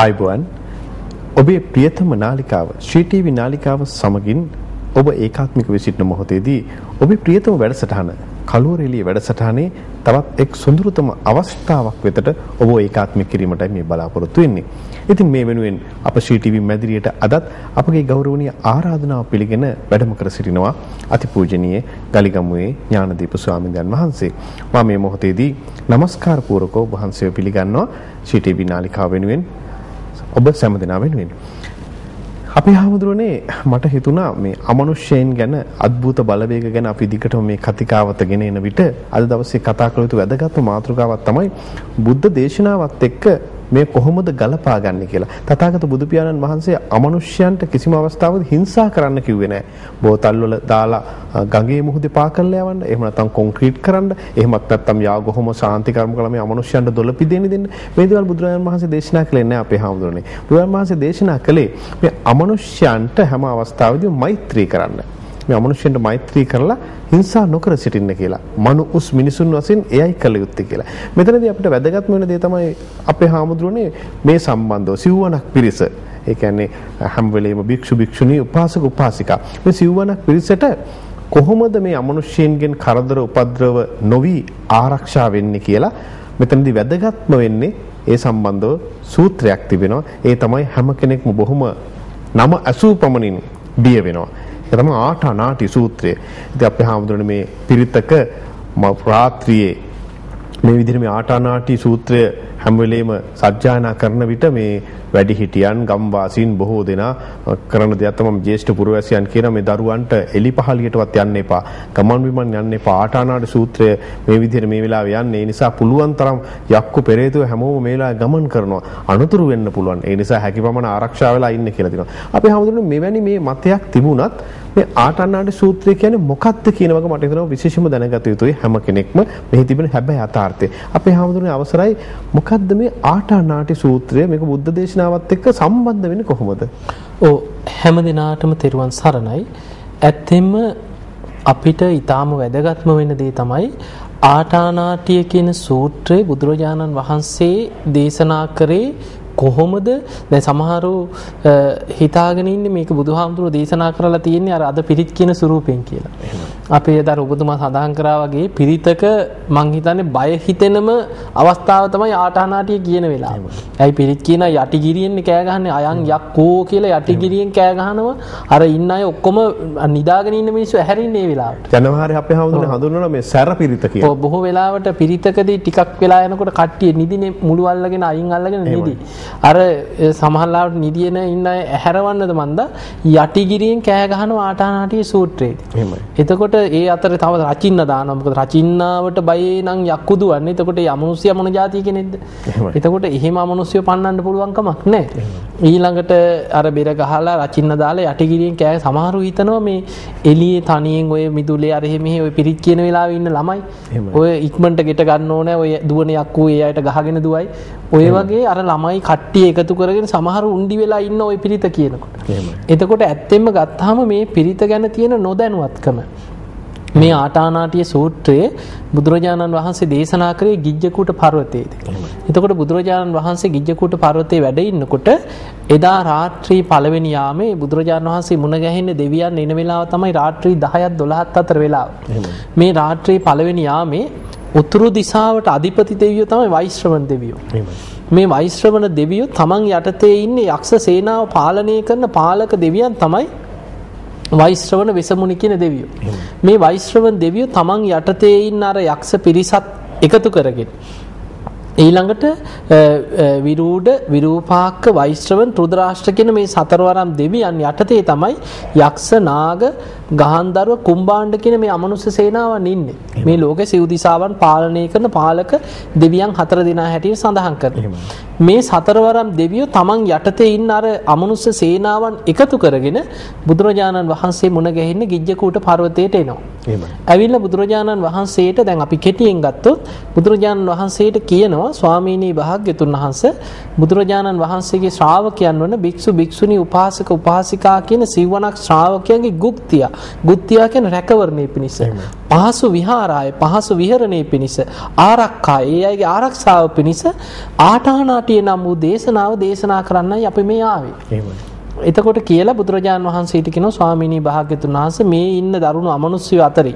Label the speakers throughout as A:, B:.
A: ආයිබෝන් ඔබේ ප්‍රියතම නාලිකාව ශ්‍රී ටීවී නාලිකාව සමගින් ඔබ ඒකාත්මික විසිටන මොහොතේදී ඔබේ ප්‍රියතම වැඩසටහන කළුවරෙලිය වැඩසටහනේ තවත් එක් සොඳුරුතම අවස්ථාවක් වෙතට ඔබ ඒකාත්මික කිරීමටයි මේ බලාපොරොත්තු වෙන්නේ. ඉතින් මේ වෙනුවෙන් අප ශ්‍රී ටීවී මැදිරියට අදත් අපගේ ගෞරවනීය ආරාධනාව පිළිගෙන වැඩම කර සිටිනවා අතිපූජනීය ගලිගමුවේ ඥානදීප ස්වාමීන් වහන්සේ. මම මේ මොහොතේදී নমස්කාර පූර්වකව වහන්සේව පිළිගන්නවා ශ්‍රී ටීවී නාලිකාව වෙනුවෙන් ඔබ සෑම දෙනා වෙනුවෙන්. අපේ හාමුදුරනේ මට හිතුණා මේ අමනුෂ්‍යයන් ගැන අద్భుත බලවේග ගැන අපි දිගටම මේ කතිකාවත ගෙන එන විට අද දවසේ කතා කළ යුතු වැදගත්ම මාතෘකාවක් තමයි බුද්ධ දේශනාවත් එක්ක මේ කොහොමද ගලපා ගන්න කියලා. තථාගත බුදු පියාණන් වහන්සේ අමනුෂ්‍යයන්ට කිසිම අවස්ථාවක හිංසා කරන්න කිව්වේ නැහැ. බෝතල් වල දාලා ගඟේ මුහුදේ පා කරලා යවන්න. එහෙම නැත්නම් කොන්ක්‍රීට් කරන්න. එහෙමත් නැත්නම් යා කොහොම ශාන්ති කර්ම කළා මේ අමනුෂ්‍යයන්ට දොළ පිදෙන්න දෙන්න. මේ දේවල් බුදුරජාණන් වහන්සේ දේශනා කළේ නැහැ අපේ හාමුදුරනේ. බුදුරජාණන් වහන්සේ දේශනා කළේ මේ අමනුෂ්‍යයන්ට හැම අවස්ථාවෙදීම මෛත්‍රී කරන්න. මේ අමනුෂ්‍යයන්ට මෛත්‍රී කරලා හිංසා නොකර සිටින්න කියලා. මනු උස් මිනිසුන් වශයෙන් එයයි කළ යුත්තේ කියලා. මෙතනදී අපිට වැදගත්ම වෙන දේ තමයි අපේ හාමුදුරනේ මේ සම්බන්ධව සිව්වනක් පිරිස. ඒ කියන්නේ හැම වෙලෙම භික්ෂු භික්ෂුණී උපාසක උපාසිකා. මේ සිව්වනක් පිරිසට කොහොමද මේ අමනුෂ්‍යයන්ගෙන් කරදර උපද්‍රව නොවි ආරක්ෂා වෙන්නේ කියලා මෙතනදී වැදගත්ම වෙන්නේ ඒ සම්බන්ධව සූත්‍රයක් තිබෙනවා. ඒ තමයි හැම කෙනෙක්ම බොහොම නම අසූ පමණින් බිය වෙනවා. ඒක තමයි ආටානාටි සූත්‍රය. ඉතින් අපේ හාමුදුරනේ මේ පිරිතක රාත්‍රියේ මේ විදිහට මේ ආටානාටි සූත්‍රය හැම වෙලෙම සජ්ජායනා කරන විට මේ වැඩිහිටියන් ගම්වාසීන් බොහෝ දෙනා කරන දෙයක් තමයි ජේෂ්ඨ පුරවැසියන් කියන මේ දරුවන්ට එලි පහලියටවත් යන්න එපා. ගමන් බිමන් යන්න එපා. ආටානාට සූත්‍රය මේ විදිහට මේ වෙලාවේ යන්නේ. ඒ නිසා පුළුවන් තරම් යක්කු පෙරේතුව හැමෝම මේ වෙලාවේ ගමන් කරනවා. අනුතුරු වෙන්න පුළුවන්. ඒ නිසා හැකිපමණ ආරක්ෂා වෙලා ඉන්න කියලා තියෙනවා. අපි හැමෝටම මෙවැනි මේ මතයක් තිබුණත් මේ ආටානාට සූත්‍රය කියන්නේ මොකක්ද කියන වගේ මට හිතෙනවා විශේෂම දැනගත යුතුයි හැම කෙනෙක්ම මෙහි තිබෙන හැබැයි යථාර්ථය. අපේ හැමෝටම අවසරයි මොකක්ද මේ ආටානාටි සූත්‍රය මේක බුද්ධ දේශනාවත් එක්ක සම්බන්ධ වෙන්නේ කොහොමද?
B: ඔව් හැම දිනාටම තෙරුවන් සරණයි. ඇත්තෙන්ම අපිට ඊටාම වැදගත්ම වෙන දේ තමයි ආටානාටිය කියන සූත්‍රය බුදුරජාණන් වහන්සේ දේශනා කරේ කොහොමද දැන් සමහරු හිතාගෙන ඉන්නේ මේක බුදුහාමුදුරුවෝ දේශනා කරලා තියෙන්නේ අර අද පිරිත් කියන ස්වරූපෙන් කියලා. අපේ අද ඔබතුමා සඳහන් කරා වගේ පිරිතක මං හිතන්නේ බය හිතෙනම අවස්ථාව තමයි ආටානාටිය කියන වෙලාව. ඇයි පිරිත් කියන යටිගිරියෙන් කෑ ගහන්නේ අයන් යක්කෝ කියලා යටිගිරියෙන් කෑ ගහනවා. අර ඉන්න අය ඔක්කොම නිදාගෙන ඉන්න මිනිස්සු ඇහැරින්නේ මේ වෙලාවට.
A: ජනවාරි අපේ හාමුදුරනේ හඳුන්වන මේ සැර පිරිත කියලා.
B: ඔව් බොහෝ වෙලාවට පිරිතකදී ටිකක් වෙලා යනකොට කට්ටිය නිදිනේ මුළු අල්ලගෙන අයින් අල්ලගෙන නිදි. අර සමහරලාවට නිදියන ඉන්න අය ඇහැරවන්නද මන්ද යටිගිරියෙන් කෑ ගහනවා ආටානාටිය සූත්‍රයේදී. එතකොට ඒ අතර තව රචින්න දානමක රචින්නාවට බයි නම් යක්කුදු වන්නේ. එතකොට අමනුස්්‍යය මන ජාතිය කෙනෙද එතකොට එහෙම අමනුස්්‍යය පන්නන්න පුළුවන්කමක් නෑ ඊළඟට අර බෙර ගහලා රචින්න දාලා යටිගිරියෙන් කෑ සමහරු හිතනවා මේ එලිය තනියෙන් ඔය මිදුලේ අරහෙමෙ ඔය පිරිත් කියන වෙලා ඉන්න ළමයි. ඔය ඉක්මට ගෙට ගන්න ඕනෑ. ඔය දුවනයක් වූ ඒ අයට ගහගෙන දුවයි. ඔය වගේ අර ළමයි කට්ටිය එකතු කරගෙන සමහරු උන්ඩි වෙලා ඉන්න ඔය පිරිත කියනකොට. එතකොට ඇත්තෙම ගත්හම මේ පිරිත ගැන තියෙන නොදැනුවත්කම මේ ආටානාටිය සූත්‍රයේ බුදුරජාණන් වහන්සේ දේශනා කරේ ගිජ්ජකූට පර්වතයේදී. එතකොට බුදුරජාණන් වහන්සේ ගිජ්ජකූට පර්වතයේ වැඩ ඉන්නකොට එදා රාත්‍රී පළවෙනි යාමේ බුදුරජාණන් වහන්සේ මුණ ගැහෙන්න දෙවියන් එන වෙලාව තමයි රාත්‍රී 10ත් 12ත් අතර වෙලාව. මේ රාත්‍රී පළවෙනි යාමේ උතුරු දිශාවට අධිපති දෙවියෝ තමයි වෛශ්‍රවණ දෙවියෝ. මේ වෛශ්‍රවණ දෙවියෝ තමන් යටතේ ඉන්නේ යක්ෂ සේනාව පාලනය කරන පාලක දෙවියන් තමයි වෛශ්‍රවණ වෙසමුණි කියන දෙවියෝ. මේ වෛශ්‍රවණ දෙවියෝ තමන් යටතේ ඉන්න අර යක්ෂ පිරිසත් එකතු කරගෙන ඊළඟට විරූඩ විරූපාක්ක වෛශ්‍රවන් රුද්‍රාෂ්ට්‍ර කියන මේ සතරවරම් දෙවියන් යටතේ තමයි යක්ෂ නාග ගහන්දරුව කුම්බාණ්ඩ කියන මේ අමනුෂ්‍ය සේනාවන් ඉන්නේ. මේ ලෝකේ සිව් දිසාවන් පාලනය කරන පාලක දෙවියන් හතර දෙනා හැටියට සඳහන් කරනවා. මේ සතරවරම් දෙවියෝ තමන් යටතේ ඉන්න අර අමනුෂ්‍ය සේනාවන් එකතු කරගෙන බුදුරජාණන් වහන්සේ මුණ ගැහෙන්න ගිජ්ජකූට පර්වතයට එනවා. ඇවිල්ලා බුදුරජාණන් වහන්සේට දැන් අපි කෙටියෙන් ගත්තොත් බුදුරජාණන් වහන්සේට කියනවා ස්වාමීනී භාග්‍යතුන් වහන්සේ බුදුරජාණන් වහන්සේගේ ශ්‍රාවකයන් වන භික්ෂු භික්ෂුණී උපාසක උපාසිකා කියන සිවණක් ශ්‍රාවකයන්ගේ ගුක්තිය ගුත්තියා කියන රැකවරණය පිණිස. පහසු විහාරාය පහසු විහරණය පිණිස ආරක්කා ඒ අයගේ ආරක්ෂාව පිණිස ආටානාටිය නම් වූ දේශනාව දේශනා කරන්නයි අපි මේ ආවේ.
A: එහෙමයි.
B: එතකොට කියලා බුදුරජාණන් වහන්සේට කියනවා ස්වාමීනි භාග්‍යතුන් වහන්සේ මේ ඉන්න දරුණු අමනුෂ්‍යය අතරේ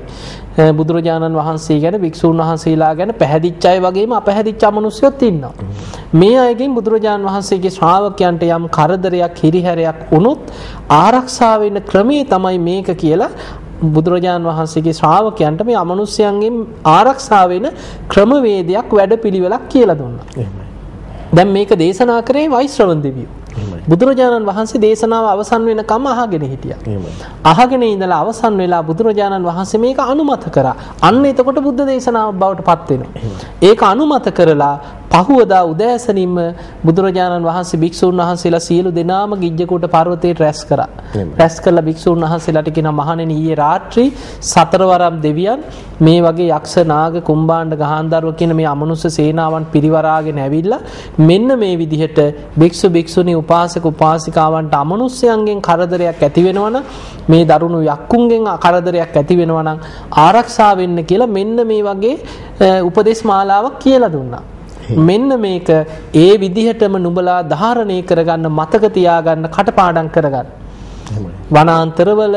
B: බුදුරජාණන් වහන්සේ ගැන වික්ෂූන් වහන්සේලා ගැන පැහැදිච්ච අය වගේම අපැහැදිච්ච අමනුෂ්‍යයොත් ඉන්නවා. මේ අයගෙන් බුදුරජාණන් වහන්සේගේ ශ්‍රාවකයන්ට යම් කරදරයක් හිරිහැරයක් වුණොත් ආරක්ෂා වෙන්න ක්‍රමේ තමයි මේක කියලා බුදුරජාණන් වහන්සේගේ ශ්‍රාවකයන්ට මේ අමනුෂ්‍යයන්ගෙන් ආරක්ෂා වෙන ක්‍රමවේදයක් වැඩපිළිවෙලක් කියලා දුන්නා. දැන් මේක දේශනා කරේ වෛශ්‍රවණ දෙවියෝ. බුදුරජාණන් වහන්සේ දේශනාව අවසන් වෙනකම් අහගෙන හිටියා. අහගෙන ඉඳලා අවසන් වෙලා බුදුරජාණන් වහන්සේ මේක අනුමත කරා. අන්න එතකොට බුද්ධ දේශනාවක් බවට පත්. ඒක අනුමත කරලා පහුවදා උදෑසනින්ම බුදුරජාණන් වහන්සේ භික්ෂූන් වහන්සේලා සියලු දෙනාම ගිජ්ජකූට පර්වතයට රැස් කරා. රැස් කළා භික්ෂූන් වහන්සේලාට කියනවා මහණෙනි ඊයේ රාත්‍රී සතරවරම් දෙවියන් මේ වගේ යක්ෂ නාග කුම්බාණ්ඩ ගහාන්දරුව කියන මේ අමනුෂ්‍ය සේනාවන් පිරිවරාගෙන ඇවිල්ලා මෙන්න මේ විදිහට භික්ෂු භික්ෂුණී උපාසක උපාසිකාවන්ට අමනුෂ්‍යයන්ගෙන් කරදරයක් ඇති වෙනවනම් මේ දරුණු යක්කුන්ගෙන් කරදරයක් ඇති වෙනවනම් ආරක්ෂා වෙන්න කියලා මෙන්න මේ වගේ උපදේශ මාලාවක් කියලා දුන්නා. මෙන්න මේක ඒ විදිහටම නුඹලා ධාරණය කරගන්න මතක තියාගන්න කටපාඩම් කරගන්න. වනාන්තරවල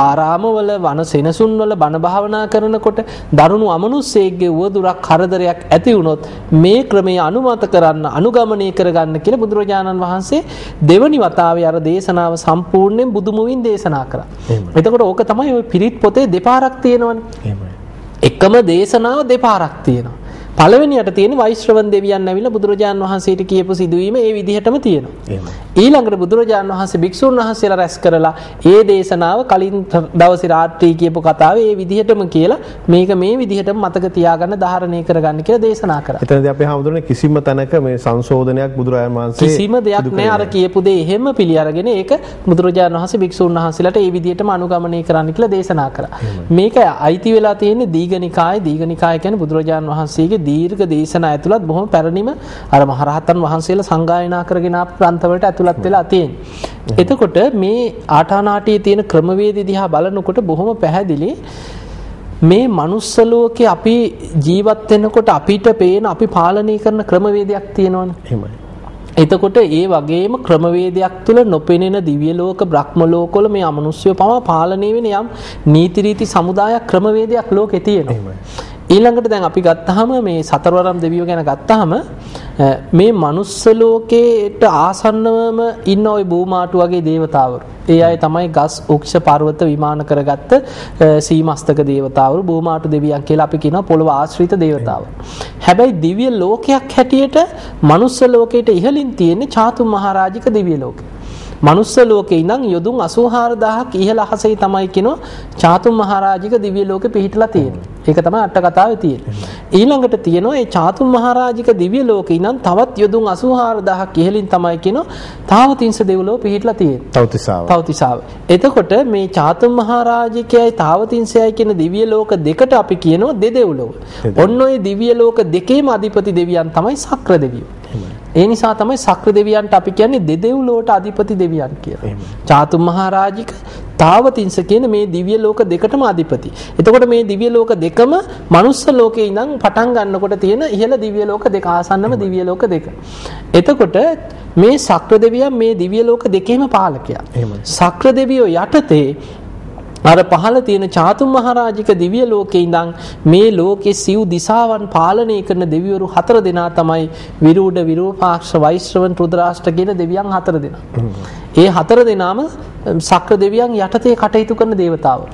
B: ආරාමවල වන සෙනසුන්වල බණ භාවනා කරනකොට දරුණු අමනුස්සයෙක්ගේ උවදුරක් කරදරයක් ඇති වුණොත් මේ ක්‍රමය අනුමත කරන්න අනුගමනය කරගන්න කියලා බුදුරජාණන් වහන්සේ දෙවනි වතාවේ අර දේශනාව සම්පූර්ණයෙන් බුදුමුවින් දේශනා කරා. එතකොට ඕක තමයි ওই පිරිත් පොතේ දෙපාරක් තියෙනවනේ. එකම දේශනාව දෙපාරක් තියෙනවා. පළවෙනියට තියෙන වෛශ්‍රවන් දෙවියන් ඇවිල්ලා බුදුරජාණන් වහන්සේට කියපු සිදුවීම ඒ විදිහටම තියෙනවා. ඊළඟට බුදුරජාණන් වහන්සේ භික්ෂුන් වහන්සේලා රැස් කරලා ඒ දේශනාව කලින් දවසේ රාත්‍රී කියපු කතාව ඒ විදිහටම කියලා මේක මේ විදිහටම මතක තියාගන්න ධාරණය කරගන්න කියලා දේශනා කරා.
A: එතනදී අපි හමුදුනේ කිසිම තැනක මේ සංශෝධනයක් බුදුරජාණන් වහන්සේ
B: කිසිම දෙයක් නෑ අර කියපු දේ එහෙම පිළි අරගෙන ඒක බුදුරජාණන් වහන්සේ භික්ෂුන් වහන්සේලාට ඒ විදිහටම අනුගමනය කරන්න කියලා දේශනා කරා. මේක අයිති වෙලා තියෙන්නේ දීඝනිකාය දීඝනිකාය කියන්නේ බුදුරජාණන් වහන්සේගේ දීර්ඝ දේශනා ඇතුළත් බොහොම පැරණිම අර මහරහතන් වහන්සේලා සංගායනා කරගෙන ආපු ග්‍රන්ථවලට ඇතුළත් වෙලා තියෙන්නේ. එතකොට මේ ආටානාටියේ තියෙන ක්‍රමවේද දිහා බලනකොට බොහොම පැහැදිලි මේ manuss ලෝකේ අපි ජීවත් වෙනකොට අපිට පේන අපි පාලනය කරන ක්‍රමවේදයක් තියෙනවනේ.
A: එහෙමයි.
B: එතකොට ඒ වගේම ක්‍රමවේදයක් තුළ නොපෙනෙන දිව්‍ය ලෝක බ්‍රහ්ම ලෝකවල මේ අමනුෂ්‍යව පවා පාලනය වෙන යම් නීති රීති සමුදායක් ක්‍රමවේදයක් ලෝකේ තියෙනවා.
A: එහෙමයි.
B: ඊළඟට දැන් අපි ගත්තාම මේ සතරවරම් දෙවියෝ ගැන ගත්තාම අ, මේ manuss ලෝකේට ආසන්නවම ඉන්න ওই බූමාටු වගේ දේවතාවරු. ඒ අය තමයි ගස් උක්ෂ පර්වත විමාන කරගත්ත අ, සීමස්තක දේවතාවරු බූමාටු දෙවියන් කියලා අපි කියනවා පොළොව ආශ්‍රිත දේවතාවරු. හැබැයි දිව්‍ය ලෝකයක් හැටියට manuss ලෝකයට ඉහළින් තියෙන්නේ චාතුම් මහරජික දිව්‍ය ලෝකය. මනුස්ස ලෝකේ ඉඳන් යොදුන් 84000ක් ඉහළ අහසේ තමයි කියනවා චාතුම් මහරජික දිව්‍ය ලෝකෙ පිහිටලා තියෙන්නේ. ඒක තමයි අට කතාවේ තියෙන්නේ. ඊළඟට තියෙනවා මේ චාතුම් මහරජික දිව්‍ය ලෝකේ ඉඳන් තවත් යොදුන් 84000ක් ඉහළින් තමයි කියනවා තාවතිංස දෙව්ලොව පිහිටලා තියෙන්නේ.
A: තවතිසාව.
B: තවතිසාව. එතකොට මේ චාතුම් මහරජිකයයි තාවතිංසයයි කියන දිව්‍ය ලෝක දෙකට අපි කියනවා දෙදෙව්ලොව. ඔන්න ඔය දිව්‍ය ලෝක දෙකේම අධිපති දෙවියන් තමයි සක්‍ර දෙවියෝ. ඒ නිසා තමයි සක්‍ර දෙවියන්ට අපි කියන්නේ දෙදෙව්ලොවට අධිපති දෙවියන් කියලා. චාතුම් මහරජික තාවතිංස කියන මේ දිව්‍ය ලෝක දෙකටම අධිපති. එතකොට මේ දිව්‍ය ලෝක දෙකම මනුස්ස ලෝකේ ඉඳන් පටන් ගන්නකොට තියෙන ඉහළ දිව්‍ය ලෝක දෙක ආසන්නම දිව්‍ය ලෝක දෙක. එතකොට මේ සක්‍ර දෙවියන් මේ දිව්‍ය ලෝක දෙකේම පාලකයා.
A: එහෙමයි.
B: සක්‍ර දෙවියෝ යටතේ අර පහළ තියෙන චාතුම් මහරජික දිව්‍ය ලෝකේ ඉඳන් මේ ලෝකේ සිව් දිසාවන් පාලනය කරන දෙවිවරු හතර දෙනා තමයි විරූඪ විරූපාක්ෂ වෛශ්‍රවන් රුද්‍රාෂ්ට කියන දෙවියන් හතර දෙනා. ඒ හතර දෙනාම සක්‍ර දෙවියන් යටතේ කටයුතු කරන දේවතාවරු.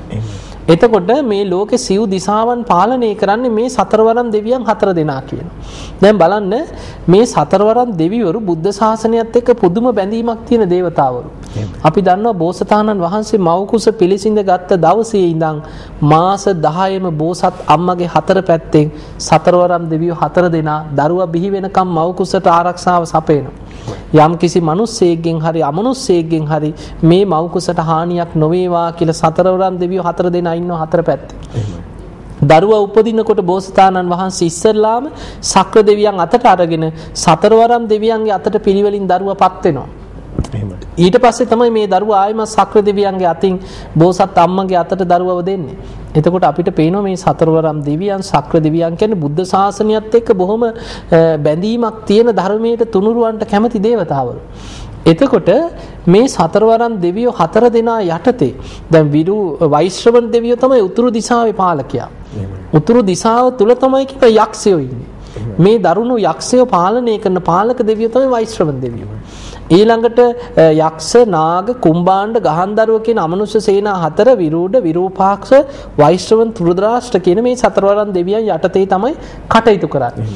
B: එතකොට මේ ලෝකේ සිව් දිසාවන් පාලනය කරන්නේ මේ සතරවරම් දෙවියන් හතර දෙනා කියනවා. දැන් බලන්න මේ සතරවරම් දෙවිවරු බුද්ධ ශාසනයත් එක්ක පුදුම බැඳීමක් තියෙන දේවතාවරු. අපි දන්නවා බෝසතාණන් වහන්සේ මව් කුස පිළිසිඳ ගත්ත දවසේ ඉඳන් මාස 10ෙම බෝසත් අම්මගේ හතර පැත්තෙන් සතරවරම් දෙවියෝ හතර දෙනා දරුවා බිහි වෙනකම් මව් කුසට ආරක්ෂාව සපයනවා. යම් කිසි මිනිස්සෙක්ගෙන් හරි අමනුස්සයෙක්ගෙන් හරි මේ මව් කුසට හානියක් නොවේවා කියලා සතරවරම් දෙවියෝ හතර දෙනා ඉන්නවා හතර පැත්තේ. දරුවා උපදිනකොට බෝසතාණන් වහන්සේ ඉස්සරලාම සක්‍ර දෙවියන් අතට අරගෙන සතරවරම් දෙවියන්ගේ අතට පිළිවෙලින් දරුවා පත් වෙනවා. ඊට පස්සේ තමයි මේ දරුවා ආයෙම සක්‍ර දෙවියන්ගේ අතින් බෝසත් අම්මගේ අතට දරුවව දෙන්නේ. එතකොට අපිට පේනවා මේ සතරවරම් දෙවියන් සක්‍ර දෙවියන් කියන්නේ බුද්ධ ශාසනයත් එක්ක බොහොම බැඳීමක් තියෙන ධර්මයට තුනුරුවන්ට කැමති දේවතාවරු. එතකොට මේ සතරවරම් දෙවියෝ හතර දෙනා යටතේ දැන් විරු වෛශ්‍රවණ දෙවියෝ තමයි උතුරු දිශාවේ පාලකයා. උතුරු දිශාව තුල තමයි කිප යක්ෂයෝ ඉන්නේ. මේ දරුණු යක්ෂයෝ පාලනය කරන පාලක දෙවියෝ තමයි වෛශ්‍රවණ දෙවියෝ. ඊළඟට යක්ෂ නාග කුම්බාණ්ඩ ගහන්දරුව කියන අමනුෂ්‍ය සේනා හතර විරූඪ විරූපාක්ෂ වෛශ්‍රවන් ත්‍රුද්‍රාෂ්ට්‍ර කියන මේ සතරවරන් දෙවියන් යටතේ තමයි කටයුතු කරන්නේ.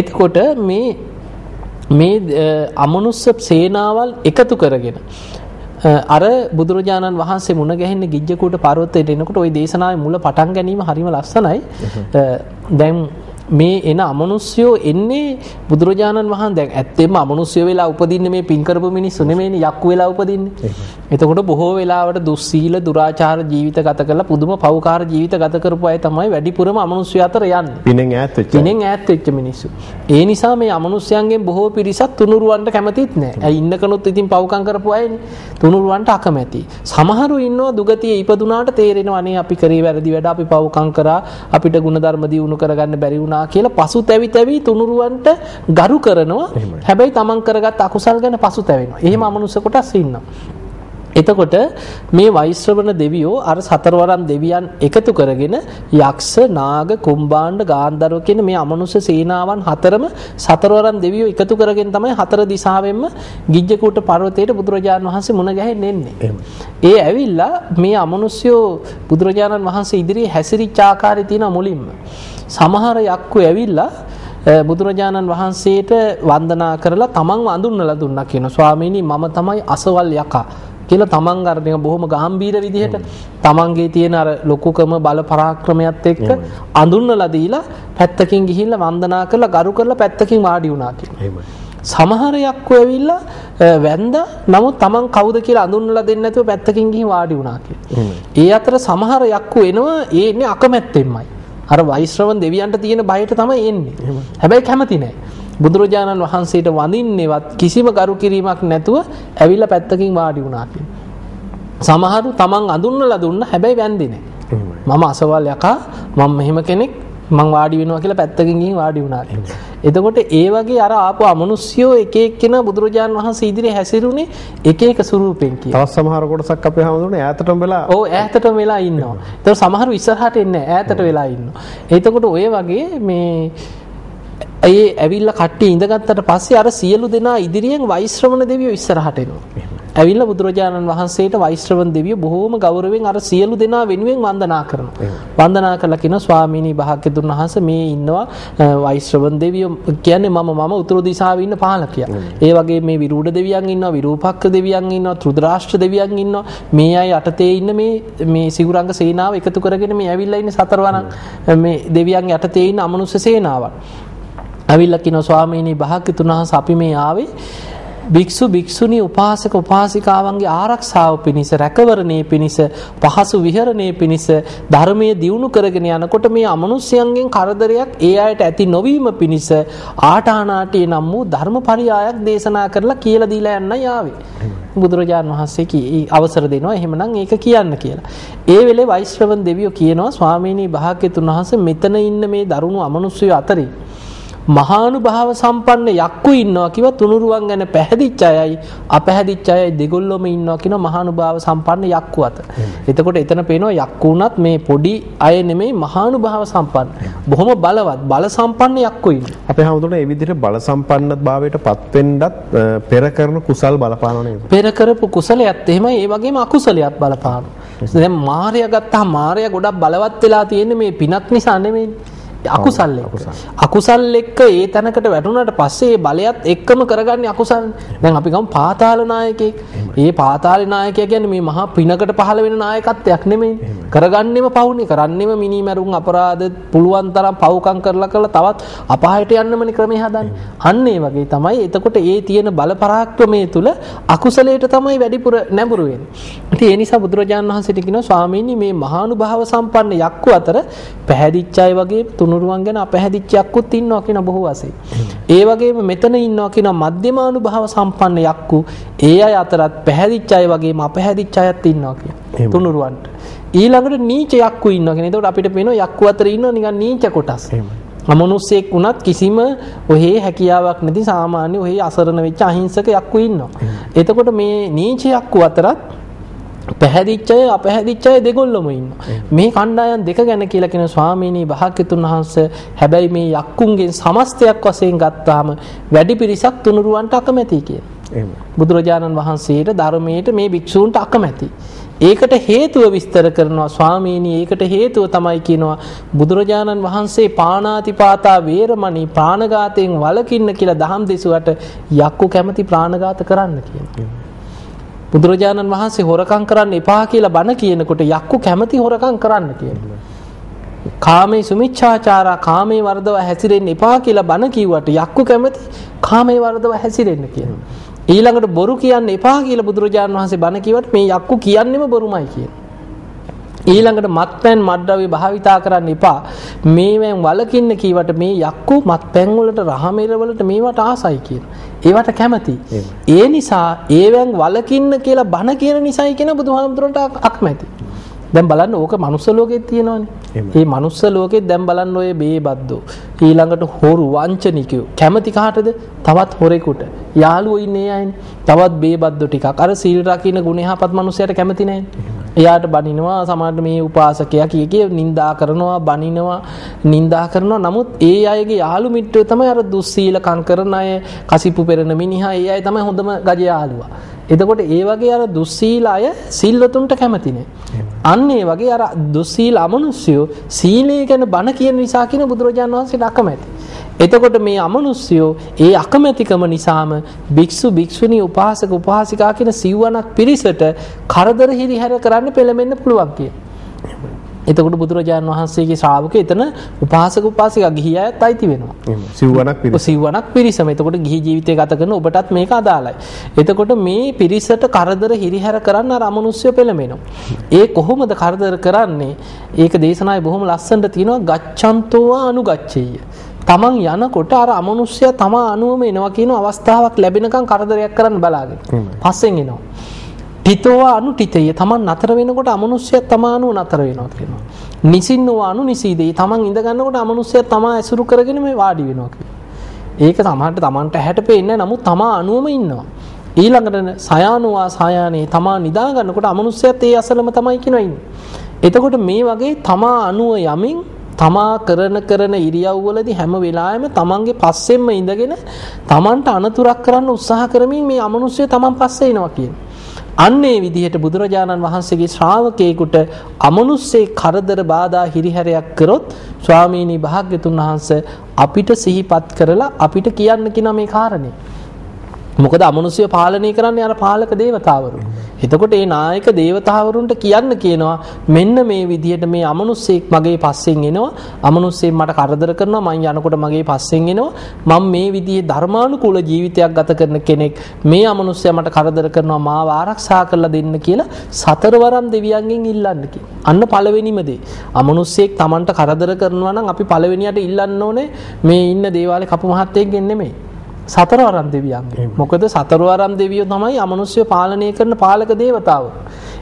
B: එතකොට මේ මේ අමනුෂ්‍ය සේනාවල් එකතු කරගෙන අර බුදුරජාණන් වහන්සේ මුණ ගැහෙන්නේ ගිජ්ජකූට පර්වතයට එනකොට ওই දේශනාවේ මුල පටන් ගැනීම හරිම ලස්සනයි. දැන් මේ එන අමනුෂ්‍යෝ එන්නේ බුදුරජාණන් වහන්සේ දැන් ඇත්තෙම අමනුෂ්‍ය වෙලා උපදින්නේ මේ පින් කරපු මිනිස්සු නෙමෙයිනේ යක්කු වෙලා උපදින්නේ. එතකොට බොහෝ වෙලාවට දුස්සීල දුරාචාර ජීවිත ගත කරලා පුදුම පව්කාර ජීවිත ගත කරපු අය තමයි වැඩිපුරම අමනුෂ්‍ය අතර යන්නේ.
A: පිනෙන් ඈත් වෙච්ච.
B: පිනෙන් ඈත් වෙච්ච මිනිස්සු. ඒ නිසා මේ අමනුෂ්‍යයන්ගෙන් බොහෝ පිරිසක් තුනුරුවන්ට කැමතිත් නැහැ. ඇයි ඉන්නකනොත් ඉතින් පව්කම් කරපු අයනේ. තුනුරුවන්ට අකමැති. සමහරු ඉන්නවා දුගතිය ඉපදුනාට තේරෙනවා අනේ අපි කරේ වැරදි වැඩ අපි පව්කම් කරා අපිට ಗುಣධර්ම දියුණු කරගන්න බැරි වුණා වුණා කියලා පසුතැවි තැවි තුනුරුවන්ට ගරු කරනවා. හැබැයි තමන් කරගත් අකුසල් ගැන පසුතැවෙනවා. එහෙම අමනුෂ්‍ය කොටස් ඉන්නවා. එතකොට මේ වෛශ්‍රවණ දෙවියෝ අර සතරවරම් දෙවියන් එකතු කරගෙන යක්ෂ නාග කුම්බාණ්ඩ ගාන්ධර්ව කියන මේ අමනුෂ්‍ය සේනාවන් හතරම සතරවරම් දෙවියෝ එකතු කරගෙන තමයි හතර දිශාවෙන්ම ගිජ්ජකූට පර්වතයට බුදුරජාණන් වහන්සේ මුණ ගැහෙන්න එන්නේ. ඒ ඇවිල්ලා මේ අමනුෂ්‍යෝ බුදුරජාණන් වහන්සේ ඉදිරියේ හැසිරිච්ච ආකාරය තියෙන මුලින්ම සමහර යක්කු ඇවිල්ලා බුදුරජාණන් වහන්සේට වන්දනා කරලා තමන්ව අඳුන්වලා දුන්නා කියන ස්වාමීනි මම තමයි අසවල් යකා කියලා තමන් නිකන් බොහොම ගැඹීර විදිහට තමන්ගේ තියෙන අර ලොකුකම බල පරාක්‍රමයත් එක්ක අඳුන්වලා දීලා පැත්තකින් ගිහිල්ලා වන්දනා කරලා ගරු කරලා පැත්තකින් වාඩි වුණා කියලා. සමහර යක්කෝ ඇවිල්ලා වැන්ද නමුත් තමන් කවුද කියලා අඳුන්වලා දෙන්නේ නැතුව පැත්තකින් ගිහින් වාඩි වුණා කියලා. ඒ අතර සමහර යක්කෝ එනවා ඒ ඉන්නේ අකමැත්තෙන්මයි. අර වෛශ්‍රවන් දෙවියන්ට තියෙන බයට තමයි එන්නේ. හැබැයි කැමති නැහැ. බුදුරජාණන් වහන්සේට වඳින්නේවත් කිසිම ගරු කිරීමක් නැතුව ඇවිල්ලා පැත්තකින් වාඩි වුණා සමහරු තමන් අඳුන්වලා දුන්න හැබැයි වැන්දේ නැහැ. මම අසවල් යකා මම මෙහෙම කෙනෙක් මං වාඩි වෙනවා කියලා පැත්තකින් ගිහින් වාඩි වුණා. එතකොට ඒ වගේ අර ආපු අමනුෂ්‍යෝ එක එක්කෙනා බුදුරජාන් වහන්සේ ඉදිරියේ හැසිරුනේ එක එක ස්වරූපෙන් කියන.
A: තවත් සමහර කොටසක් අපේ හැමෝටම ඈතටම වෙලා
B: ඔව් ඈතටම වෙලා ඉන්නවා. ඒතකොට සමහරු ඉස්සරහට එන්නේ ඈතට වෙලා ඉන්නවා. එතකොට ඔය වගේ මේ ඒ ඇවිල්ලා කට්ටිය ඉඳගත්තට පස්සේ අර සියලු දෙනා ඉදිරියෙන් වෛශ්‍රවණ දෙවියෝ ඉස්සරහට එනවා. ඇවිල්ලා බුදුරජාණන් වහන්සේට වෛශ්‍රවණ දෙවියෝ බොහෝම ගෞරවයෙන් අර සියලු දෙනා වෙනුවෙන් වන්දනා කරනවා. වන්දනා කළා කියන ස්වාමීනි භාග්‍යතුන් වහන්සේ මේ ඉන්නවා වෛශ්‍රවණ දෙවියෝ කියන්නේ මම මම උතුරු දිශාවේ ඉන්න පාලකයා. ඒ වගේ මේ විරූඪ දෙවියන් ඉන්නවා, විරූපක්ඛ දෙවියන් ඉන්නවා, ත්‍රුද්‍රාෂ්ට්‍ර දෙවියන් ඉන්නවා. මේ අය යටතේ ඉන්න මේ මේ සිගුරංග සේනාව එකතු කරගෙන මේ ඇවිල්ලා ඉන්නේ සතරවරන් මේ දෙවියන් යටතේ ඉන්න අමනුෂ්‍ය සේනාවක්. ඇවිල්ලා කියනවා ස්වාමීනි භාග්‍යතුන් වහන්සේ අපි මේ ආවේ භික්ෂු භික්ෂුණී උපාසක උපාසිකාවන්ගේ ආරක්ෂාව පිණිස රැකවරණයේ පිණිස පහසු විහරණයේ පිණිස ධර්මයේ දියුණු කරගෙන යනකොට මේ අමනුෂ්‍යයන්ගෙන් කරදරයක් ඒ අයට ඇති නොවීම පිණිස ආටානාටිය නම් වූ ධර්මපරියායක් දේශනා කරලා කියලා දීලා යන්නයි ආවේ. බුදුරජාණන් වහන්සේ කී අවසර දෙනවා එහෙමනම් ඒක කියන්න කියලා. ඒ වෙලේ වෛශ්‍රවණ දෙවියෝ කියනවා ස්වාමීනි භාග්‍යතුන් වහන්සේ මෙතන ඉන්න මේ දරුණු අමනුෂ්‍යයෝ අතරේ මහානුභාව සම්පන්න යක්කු ඉන්නවා කිව්ව තුනුරුවන් ගැන පැහැදිච්ච අයයි අපැහැදිච්ච අයයි දෙගොල්ලොම ඉන්නවා කියන මහානුභාව සම්පන්න යක්කු අත. එතකොට එතන පේනවා යක්කු උනත් මේ පොඩි අය නෙමෙයි මහානුභාව සම්පන්න. බොහොම බලවත් බල සම්පන්න යක්කු ඉන්නේ.
A: අපේ හැමෝටම මේ විදිහට බල සම්පන්න භාවයට පත් වෙන්නත් පෙර කරන කුසල් බලපානවා නේද?
B: පෙර කරපු කුසලයත් එහෙමයි ඒ වගේම අකුසලයක් බලපානවා. දැන් මාර්යා ගත්තාම මාර්යා ගොඩක් බලවත් වෙලා තියෙන්නේ මේ පිනක් නිසා නෙමෙයි. අකුසල් එක්ක. අකුසල් එක්ක ඒ තැනකට වැටුණාට පස්සේ බලයත් එක්කම කරගන්නේ අකුසල්. දැන් අපි ගමු පාතාල නායකයෙක්. ඒ පාතාලේ නායකයා කියන්නේ මේ මහා පිනකට පහළ වෙන නායකත්වයක් නෙමෙයි. කරගන්නෙම පවුනේ. කරන්නෙම මිනිමරුන් අපරාධ පුළුවන් තරම් පව්කම් කරලා කරලා තවත් අපායට යන්නමනේ ක්‍රමේ හදන්නේ. අන්න ඒ වගේ තමයි. එතකොට ඒ තියෙන බල පරාක්‍රමයේ තුල අකුසලයට තමයි වැඩිපුර නැඹුරු වෙන්නේ. ඒ නිසා බුදුරජාණන් වහන්සේට කියනවා ස්වාමීනි මේ මහානුභාව සම්පන්න යක්කු අතර පැහැදිච්ච අය වගේ තුන් තුනුරුවන් ගැන අපැහැදිච්ච යක්කුත් ඉන්නවා කියන බොහෝ වශයෙන්. ඒ වගේම මෙතන ඉන්නවා කියන මධ්‍යමානුභාව සම්පන්න යක්කු ඒ අය අතරත් පැහැදිච්ච අය වගේම අපැහැදිච්ච අයත් ඉන්නවා කියන තුනුරුවන්ට. ඊළඟට නීච යක්කු ඉන්නවා කියන. එතකොට අපිට පේනවා යක්කු අතර ඉන්නවා නිකන් නීච කොටස්. අමනුස්සයෙක් වුණත් කිසිම ඔහේ හැකියාවක් නැති සාමාන්‍ය ඔහේ අසරණ වෙච්ච අහිංසක යක්කු ඉන්නවා. එතකොට මේ නීච යක්කු අතරත් පැහැදිච්ච අය අපැහැදිච්ච අය දෙගොල්ලම ඉන්නවා. මේ කණ්ඩායම් දෙක ගැන කියලා කියන ස්වාමීනි භාග්‍යතුන් වහන්සේ හැබැයි මේ යක්කුන්ගෙන් සමස්තයක් වශයෙන් ගත්තාම වැඩි පිරිසක් තුනුරුවන්ට අකමැති කියන. බුදුරජාණන් වහන්සේට ධර්මයට මේ භික්ෂූන්ට අකමැති. ඒකට හේතුව විස්තර කරනවා ස්වාමීනි ඒකට හේතුව තමයි කියනවා බුදුරජාණන් වහන්සේ පාණාතිපාතා වේරමණී ප්‍රාණඝාතයෙන් වළකින්න කියලා දහම් දෙසුවට යක්කු කැමති ප්‍රාණඝාත කරන්න කියනවා. බුදුරජාණන් වහන්සේ හොරකම් කරන්න එපා කියලා බණ කියනකොට යක්කු කැමති හොරකම් කරන්න කියනවා. කාමේ සුමිච්ඡාචාරා කාමේ වර්ධව හැසිරෙන්න එපා කියලා බණ කිව්වට යක්කු කැමති කාමේ වර්ධව හැසිරෙන්න කියනවා. ඊළඟට බොරු කියන්න එපා කියලා බුදුරජාණන් වහන්සේ බණ කිව්වට මේ යක්කු කියන්නෙම බොරුමයි කියනවා. ඊළඟට මත්පැන් මඩ්ඩවි භාවිතා කරන්න එපා. මේවෙන් වලකින්න කීවට මේ යක්කු මත්පැන් වලට රහමෙර වලට මේවට ආසයි කියන. ඒවට කැමති. ඒ නිසා ඒවෙන් වලකින්න කියලා බණ කියන නිසායි කියන බුදුහාමුදුරන්ට අකමැති. දැන් බලන්න ඕක මනුස්ස ලෝකෙත් තියෙනවනේ. මේ මනුස්ස ලෝකෙත් දැන් බලන්න ඔය බේබද්දෝ ඊළඟට හොරු වංචනිකයෝ කැමති කාටද? තවත් හොරෙකුට. යාළුවෝ ඉන්නේ අයනේ. තවත් බේබද්දෝ ටිකක්. අර සීල් රකින්න ගුණ යහපත් මනුස්සයට කැමති නැහැ. එයාට බනිනවා සමහරට මේ උපාසකයා කිය කිය නිඳා කරනවා බනිනවා නිඳා කරනවා නමුත් ඒ අයගේ යාළු මිත්‍රයෝ තමයි අර දුස්සීලකම් කරන අය කසිප්පු පෙරන මිනිහා ඒ අය තමයි හොඳම ගජ යාළුවා. එතකොට ඒ වගේ අර දුස්සීල අය සිල්වතුන්ට කැමති නෑ. අන්න ඒ වගේ අර දුස්සීල අමනුෂ්‍යෝ සීලය ගැන බණ කියන නිසා කියන බුදුරජාණන් වහන්සේට අකමැති. එතකොට මේ අමනුෂ්‍යෝ ඒ අකමැතිකම නිසාම භික්ෂු භික්ෂුණී උපාසක උපාසිකා කියන සිව්වනක් පිරිසට කරදර හිරිහැර කරන්න පෙළඹෙන්න පුළුවන් කිය. එතකොට බුදුරජාණන් වහන්සේගේ ශ්‍රාවක එතන උපාසක උපාසිකා ගිහි අයත් අයිති වෙනවා.
A: සිව්වනක් පිරිස.
B: සිව්වනක් පිරිසම. එතකොට ගිහි ජීවිතය ගත කරන ඔබටත් මේක අදාළයි. එතකොට මේ පිරිසට කරදර හිරිහැර කරන්න අර අමනුෂ්‍ය පෙළඹෙනවා. ඒ කොහොමද කරදර කරන්නේ? ඒක දේශනාවේ බොහොම ලස්සනට තියෙනවා ගච්ඡන්තෝ අනුගච්ඡෙය. තමන් යනකොට අර අමනුෂ්‍යයා තමා අනුවම එනවා කියන අවස්ථාවක් ලැබෙනකන් කරදරයක් කරන්න බලාගෙන. පස්සෙන් එනවා. ටිතෝව අනු ටිතය තමන් නතර වෙනකොට අමනුෂ්‍යයා තමා අනුව නතර වෙනවා කියනවා. නිසින්නවා අනු නිසීදේ තමන් ඉඳ ගන්නකොට අමනුෂ්‍යයා තමා ඇසුරු කරගෙන මේ වාඩි වෙනවා කියනවා. ඒක සමහරට තමන්ට හැට පෙන්නේ නමුත් තමා අනුවම ඉන්නවා. ඊළඟට සයානුවා සායානේ තමා නිදා ගන්නකොට අමනුෂ්‍යයත් ඒ අසලම තමයි කියනවා ඉන්නේ. එතකොට මේ වගේ තමා අනුව යමින් තමා කරන කරන ඉරියව්වලදී හැම වෙලාවෙම තමන්ගේ පස්සෙන්ම ඉඳගෙන තමන්ට අනතුරක් කරන්න උත්සාහ කරමින් මේ අමනුෂ්‍යය තමන් පස්සේ එනවා කියන. අන්න ඒ විදිහට බුදුරජාණන් වහන්සේගේ ශ්‍රාවකයෙකුට අමනුස්සේ කරදර බාධා හිරිහැරයක් කරොත් ස්වාමීනි භාග්‍යතුන් වහන්සේ අපිට සිහිපත් කරලා අපිට කියන්න කියන මේ කාරණේ. මොකද අමනුෂ්‍ය පාලනය කරන්නේ අර පාලක දේවතාවරු. එතකොට මේ නායක දේවතාවරුන්ට කියන්න කියනවා මෙන්න මේ විදිහට මේ අමනුස්සයෙක් මගේ පස්සෙන් එනවා අමනුස්සයෙක් මට කරදර කරනවා මං යනකොට මගේ පස්සෙන් එනවා මම මේ විදිහේ ධර්මානුකූල ජීවිතයක් ගත කරන කෙනෙක් මේ අමනුස්සයා මට කරදර කරනවා මාව ආරක්ෂා කරලා දෙන්න කියලා සතරවරම් දෙවියන්ගෙන් ඉල්ලන්න අන්න පළවෙනිම දේ. අමනුස්සයෙක් Tamanට කරදර කරනවා නම් අපි පළවෙනියට ඉල්ලන්න ඕනේ මේ ඉන්න දේවාලේ කපු මහත්තයෙක්ගෙන් නෙමෙයි. සතරවරම් දෙවියන්ගේ. මොකද සතරවරම් දෙවියෝ තමයි අමනුෂ්‍ය පාලනය කරන පාලක දේවතාවෝ.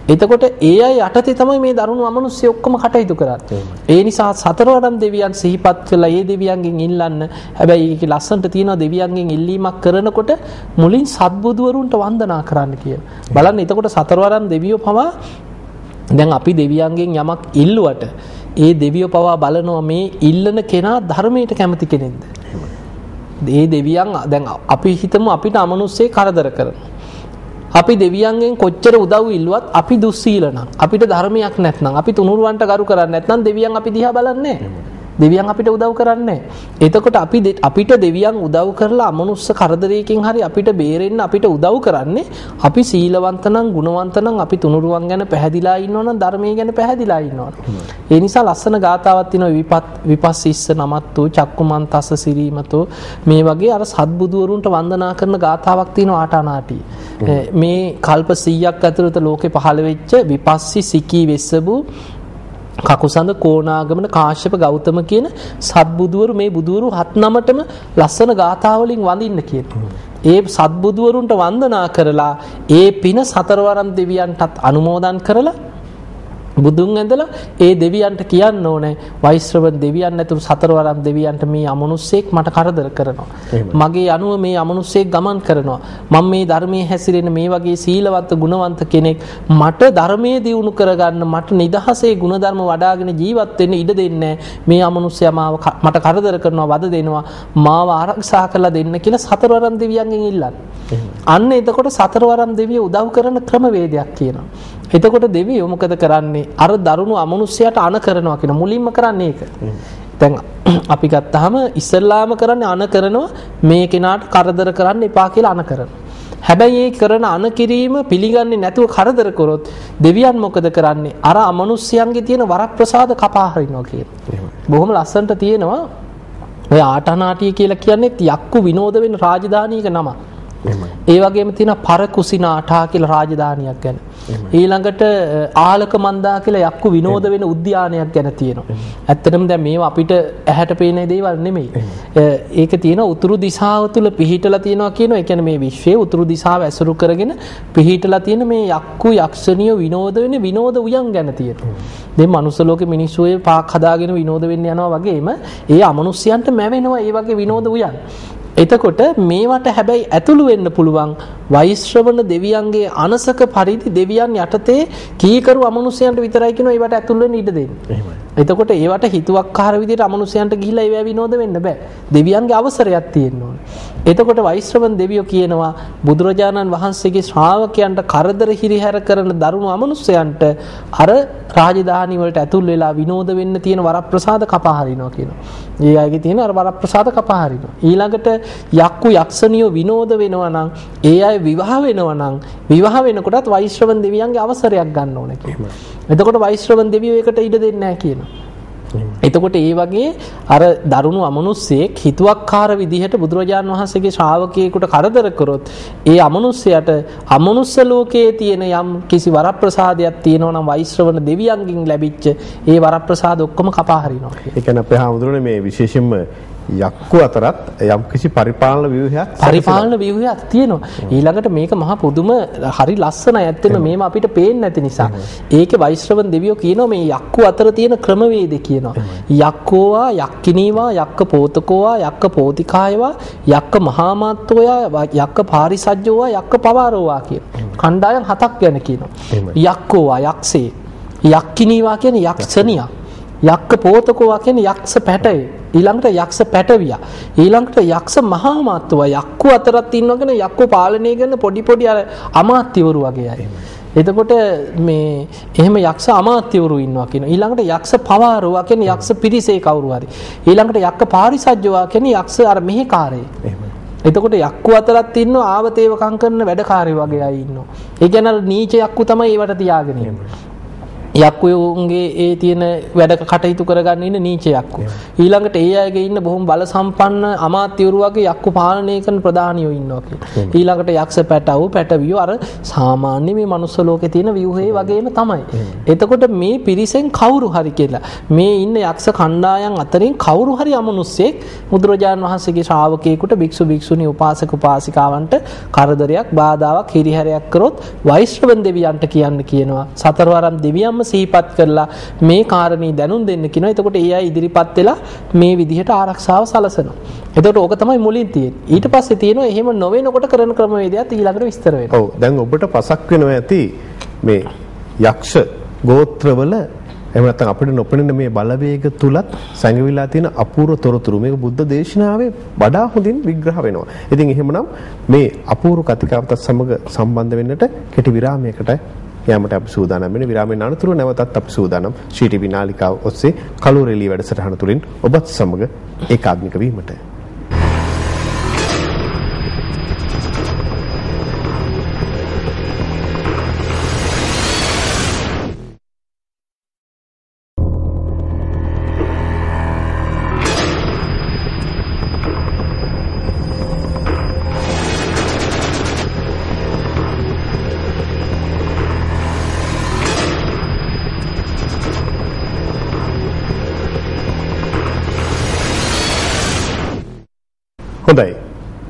B: එතකොට ඒ අය යටතේ තමයි මේ දරුණු අමනුෂ්‍ය ඔක්කොම කටයුතු කරන්නේ. ඒ නිසා සතරවරම් දෙවියන් සිහිපත් කළා ඒ දෙවියන්ගෙන් ඉල්ලන්න. හැබැයි ඒකේ ලස්සනට තියෙනවා දෙවියන්ගෙන් ඉල්ලීමක් කරනකොට මුලින් සත්බුදුවරුන්ට වන්දනා කරන්න කියලා. බලන්න එතකොට සතරවරම් දෙවියෝ පවා දැන් අපි දෙවියන්ගෙන් යමක් ඉල්ලුවට ඒ දෙවියෝ පවා බලනවා මේ ඉල්ලන කෙනා ධර්මයට කැමති කෙනෙක්ද? ඒ දෙවියන් දැන් අපි හිතමු අපිට අමනුස්සේ කරදර කරනවා. අපි දෙවියන්ගෙන් කොච්චර උදව් ඉල්ලුවත් අපි දුස්සීල නම් අපිට ධර්මයක් නැත්නම් අපි තුනුරුවන්ට කරු කරන්නේ නැත්නම් දෙවියන් අපි දිහා බලන්නේ දෙවියන් අපිට උදව් කරන්නේ. එතකොට අපි අපිට දෙවියන් උදව් කරලා අමනුස්ස කරදරයකින් හරි අපිට බේරෙන්න අපිට උදව් කරන්නේ අපි සීලවන්ත නම් ගුණවන්ත නම් අපි තුනුරුවන් ගැන පැහැදිලා ඉන්නවනම් ධර්මයේ ගැන පැහැදිලා ඉන්නවනම් ඒ නිසා ලස්සන ගාතාවක් තියෙනවා විපත් විපස්සිස්ස නමත්තු චක්කුමන්තස්ස සිරීමතෝ. මේ වගේ අර සත්බුදුවරුන්ට වන්දනා කරන ගාතාවක් තියෙනවා ආටානාටි. මේ කල්ප 100ක් ඇතුළත ලෝකේ පහළ වෙච්ච විපස්සි සිකී වෙස්සබු කකුසඳ කෝණාගමන කාශ්‍යප ගෞතම කියන සත්බුදුවරු මේ බුදුවරු හත් නමටම ලස්සන ගාථාවලින් වඳින්න කියනවා. ඒ සත්බුදුවරුන්ට වන්දනා කරලා ඒ පින සතරවරම් දෙවියන්ටත් අනුමෝදන් කරලා බුදුන් ඇඳලා ඒ දෙවියන්ට කියන්න ඕනේ වෛශ්‍රව දෙවියන් ඇතුළු සතරවරම් දෙවියන්ට මේ අමනුස්සයෙක් මට කරදර කරනවා. මගේ අනුව මේ අමනුස්සයෙක් ගමන් කරනවා. මම මේ ධර්මයේ හැසිරෙන මේ වගේ සීලවත් ගුණවන්ත කෙනෙක් මට ධර්මයේ දියුණු කරගන්න මට නිදහසේ ගුණධර්ම වඩාගෙන ජීවත් වෙන්න ඉඩ දෙන්නේ මේ අමනුස්සයා මාව මට කරදර කරනවා වද දෙනවා මාව ආරක්ෂා කරලා දෙන්න කියලා සතරවරම් දෙවියන්ගෙන් ඉල්ලන්නේ. අන්න එතකොට සතරවරම් දෙවිය උදව් කරන ක්‍රමවේදයක් කියනවා. එතකොට දෙවියෝ මොකද කරන්නේ අර දරුණු අමනුෂ්‍යයට අණ කරනවා කියන මුලින්ම කරන්නේ ඒක. දැන් අපි ගත්තාම ඉස්සල්ලාම කරන්නේ අණ කරනවා මේ කෙනාට කරදර කරන්න එපා කියලා අණ කරනවා. හැබැයි ඒ කරන අණ කිරීම පිළිගන්නේ නැතුව කරදර කරොත් දෙවියන් මොකද කරන්නේ? අර අමනුෂ්‍යයන්ගේ තියෙන වරප්‍රසාද කපා හරිනවා කියන. බොහොම ලස්සනට තියෙනවා ඔය ආටනාටිය කියලා කියන්නේ යක්කු විනෝද වෙන රාජධානියක නමක්. ඒ වගේම තියෙන පරකුසිනාටා කියලා රාජධානියක් ගැන. ඊළඟට ආලක මන්දා කියලා යක්කු විනෝද වෙන උද්‍යානයක් ගැන තියෙනවා. ඇත්තටම දැන් මේවා අපිට ඇහැට පේන දේවල් නෙමෙයි. ඒක තියෙන උතුරු දිශාව තුල පිහිටලා තියෙනවා කියනවා. ඒ කියන්නේ මේ විශ්වයේ උතුරු දිශාව ඇසුරු කරගෙන පිහිටලා තියෙන මේ යක්කු යක්ෂණිය විනෝද වෙන විනෝද උයන් ගැන තියෙනවා. දැන් මනුස්ස ලෝකේ මිනිස්සු ඒ පාක් හදාගෙන විනෝද වෙන්න යනවා වගේම ඒ අමනුෂ්‍යයන්ට මැවෙනවා ඒ වගේ විනෝද උයන්. එතකොට මේවට හැබැයි ඇතුළු වෙන්න පුළුවන් වෛශ්‍රවණ දෙවියන්ගේ අනසක පරිදි දෙවියන් යටතේ කීකරු අමනුෂ්‍යයන්ට විතරයි කියනවා ඒවට ඇතුළු වෙන්න ඉඩ දෙන්න. එතකොට ඒවට හිතුවක්කාර විදිහට අමනුෂ්‍යයන්ට ගිහිලා ඒවා විනෝද වෙන්න බෑ. දෙවියන්ගේ අවසරයක් තියෙන්න ඕනේ. එතකොට වෛශ්‍රවණ දෙවියෝ කියනවා බුදුරජාණන් වහන්සේගේ ශ්‍රාවකයන්ට කරදර හිරිහැර කරන දරුණු අමනුෂ්‍යයන්ට අර රාජධානි වලට ඇතුල් වෙලා විනෝද වෙන්න තියෙන වරප්‍රසාද කපා හරිනවා කියනවා. ඒ අයගේ තියෙන අර වරප්‍රසාද කපා හරිනවා. ඊළඟට යක්කු යක්ෂණියෝ විනෝද වෙනවා නම් ඒ අය විවාහ වෙනවා නම් විවාහ වෙනකොටත් වෛශ්‍රවණ දෙවියන්ගේ අවසරයක් ගන්න ඕනේ කියනවා. එතකොට වෛශ්‍රවණ දෙවියෝ ඒකට ඉඩ දෙන්නේ නැහැ කියනවා. එතකොට ඒ වගේ අර දරුණු අමනුස්සයෙක් හිතුවක්කාර විදිහට බුදුරජාන් වහන්සේගේ ශ්‍රාවකයෙකුට කරදර කරොත් ඒ අමනුස්සයට අමනුස්ස ලෝකයේ තියෙන යම් කිසි වරප්‍රසාදයක් තියෙනවා නම් වෛශ්‍රවණ දෙවියන්ගෙන් ලැබිච්ච ඒ වරප්‍රසාද ඔක්කොම කපා හරිනවා.
A: ඒ කියන්නේ අපේ හාමුදුරනේ මේ විශේෂයෙන්ම යක්කු අතරත් යම් කිසි පරිපාලන ව්‍යුහයක්
B: පරිපාලන ව්‍යුහයක් තියෙනවා. ඊළඟට මේක මහා පුදුම හරි ලස්සනයි. ඇත්තටම මේව අපිට පේන්නේ නැති නිසා. ඒකේ වෛශ්‍රවන් දෙවියෝ කියනවා මේ යක්කු අතර තියෙන ක්‍රමවේද කියනවා. යක්කෝවා යක්කිනීවා යක්ක පෝතකෝවා යක්ක පෝතිකායවා යක්ක මහාමාත්වෝයා යක්ක පාරිසජ්ජෝවා යක්ක පවාරෝවා කියන. කණ්ඩායම් හතක් ගැන කියනවා. යක්කෝවා යක්ෂේ යක්කිනීවා කියන්නේ යක්ෂණියක්. යක්ක පෝතකෝවා කියන්නේ යක්ෂ පැටේ. ඊළඟට යක්ෂ පැටවියා ඊළඟට යක්ෂ මහා මාත්තුවා යක්කු අතරත් ඉන්නවගෙන යක්කු පාලනය කරන පොඩි පොඩි අර අමාත්‍යවරු වගේ අය. එතකොට මේ එහෙම යක්ෂ අමාත්‍යවරු ඉන්නවා කියන ඊළඟට යක්ෂ පවාරුවා කියන යක්ෂ පිරිසේ කවුරු හරි ඊළඟට යක්ක පාරිසජ්ජවා කියන යක්ෂ අර මෙහෙකාරේ එතකොට යක්කු අතරත් ඉන්නවා ආවතේවකම් කරන වැඩකාරයෝ වගේ අය ඉන්නවා. ඒ කියන්නේ නීච යක්කු තමයි ඒවට තියාගෙන ඉන්නේ. යක්කුයෝන්ගේ ඒ තියෙන වැඩ කටයුතු කරගන්න ඉන්න නීච යක්කු. ඊළඟට ඒ අයගේ ඉන්න බොහොම බල සම්පන්න අමාත්‍යවරු වගේ යක්කු පාලනය කරන ප්‍රධානියෝ ඉන්නවා කියලා. ඊළඟට යක්ෂ පැටවු පැටවියෝ අර සාමාන්‍ය මේ මනුස්ස ලෝකේ තියෙන ව්‍යුහේ වගේම තමයි. එතකොට මේ පිරිසෙන් කවුරු හරි කියලා මේ ඉන්න යක්ෂ කණ්ඩායම් අතරින් කවුරු හරි අමනුස්සෙක් බුදුරජාණන් වහන්සේගේ ශ්‍රාවකයෙකුට භික්ෂු භික්ෂුණී උපාසක උපාසිකාවන්ට කරදරයක් බාධාවක් හිරිහැරයක් කරොත් වෛශ්‍රවන් දෙවියන්ට කියන්න කියනවා. සතරවරම් දෙවියන්ම සිහිපත් කරලා මේ කාරණේ දැනුම් දෙන්න කියනවා. එතකොට ඒ අය ඉදිරිපත් වෙලා මේ විදිහට ආරක්ෂාව සලසනවා. එතකොට ඕක තමයි මුලින් තියෙන්නේ. ඊට පස්සේ තියෙනවා එහෙම නොවෙනකොට කරන ක්‍රමවේදයත් ඊළඟට විස්තර වෙනවා.
A: ඔව් දැන් ඔබට පසක් වෙනවා ඇති මේ යක්ෂ ගෝත්‍රවල එහෙම නැත්නම් අපිට නොපෙනෙන මේ බලවේග තුලත් සංගවිලා තියෙන අපූර්ව තොරතුරු මේක බුද්ධ දේශනාවේ වඩා හොඳින් විග්‍රහ වෙනවා. ඉතින් එහෙමනම් මේ අපූර්ව කතිකාවතත් සමග සම්බන්ධ වෙන්නට කෙටි විරාමයකට යාමට අපි සූදානම් වෙන විරාමයෙන් අනතුරුව නැවතත් අපි සූදානම්. ශ්‍රී ටීවී නාලිකාව ඔස්සේ කලුරෙලි වැඩසටහන තුලින් ඔබත් සමග ඒකාත්මික වීමට.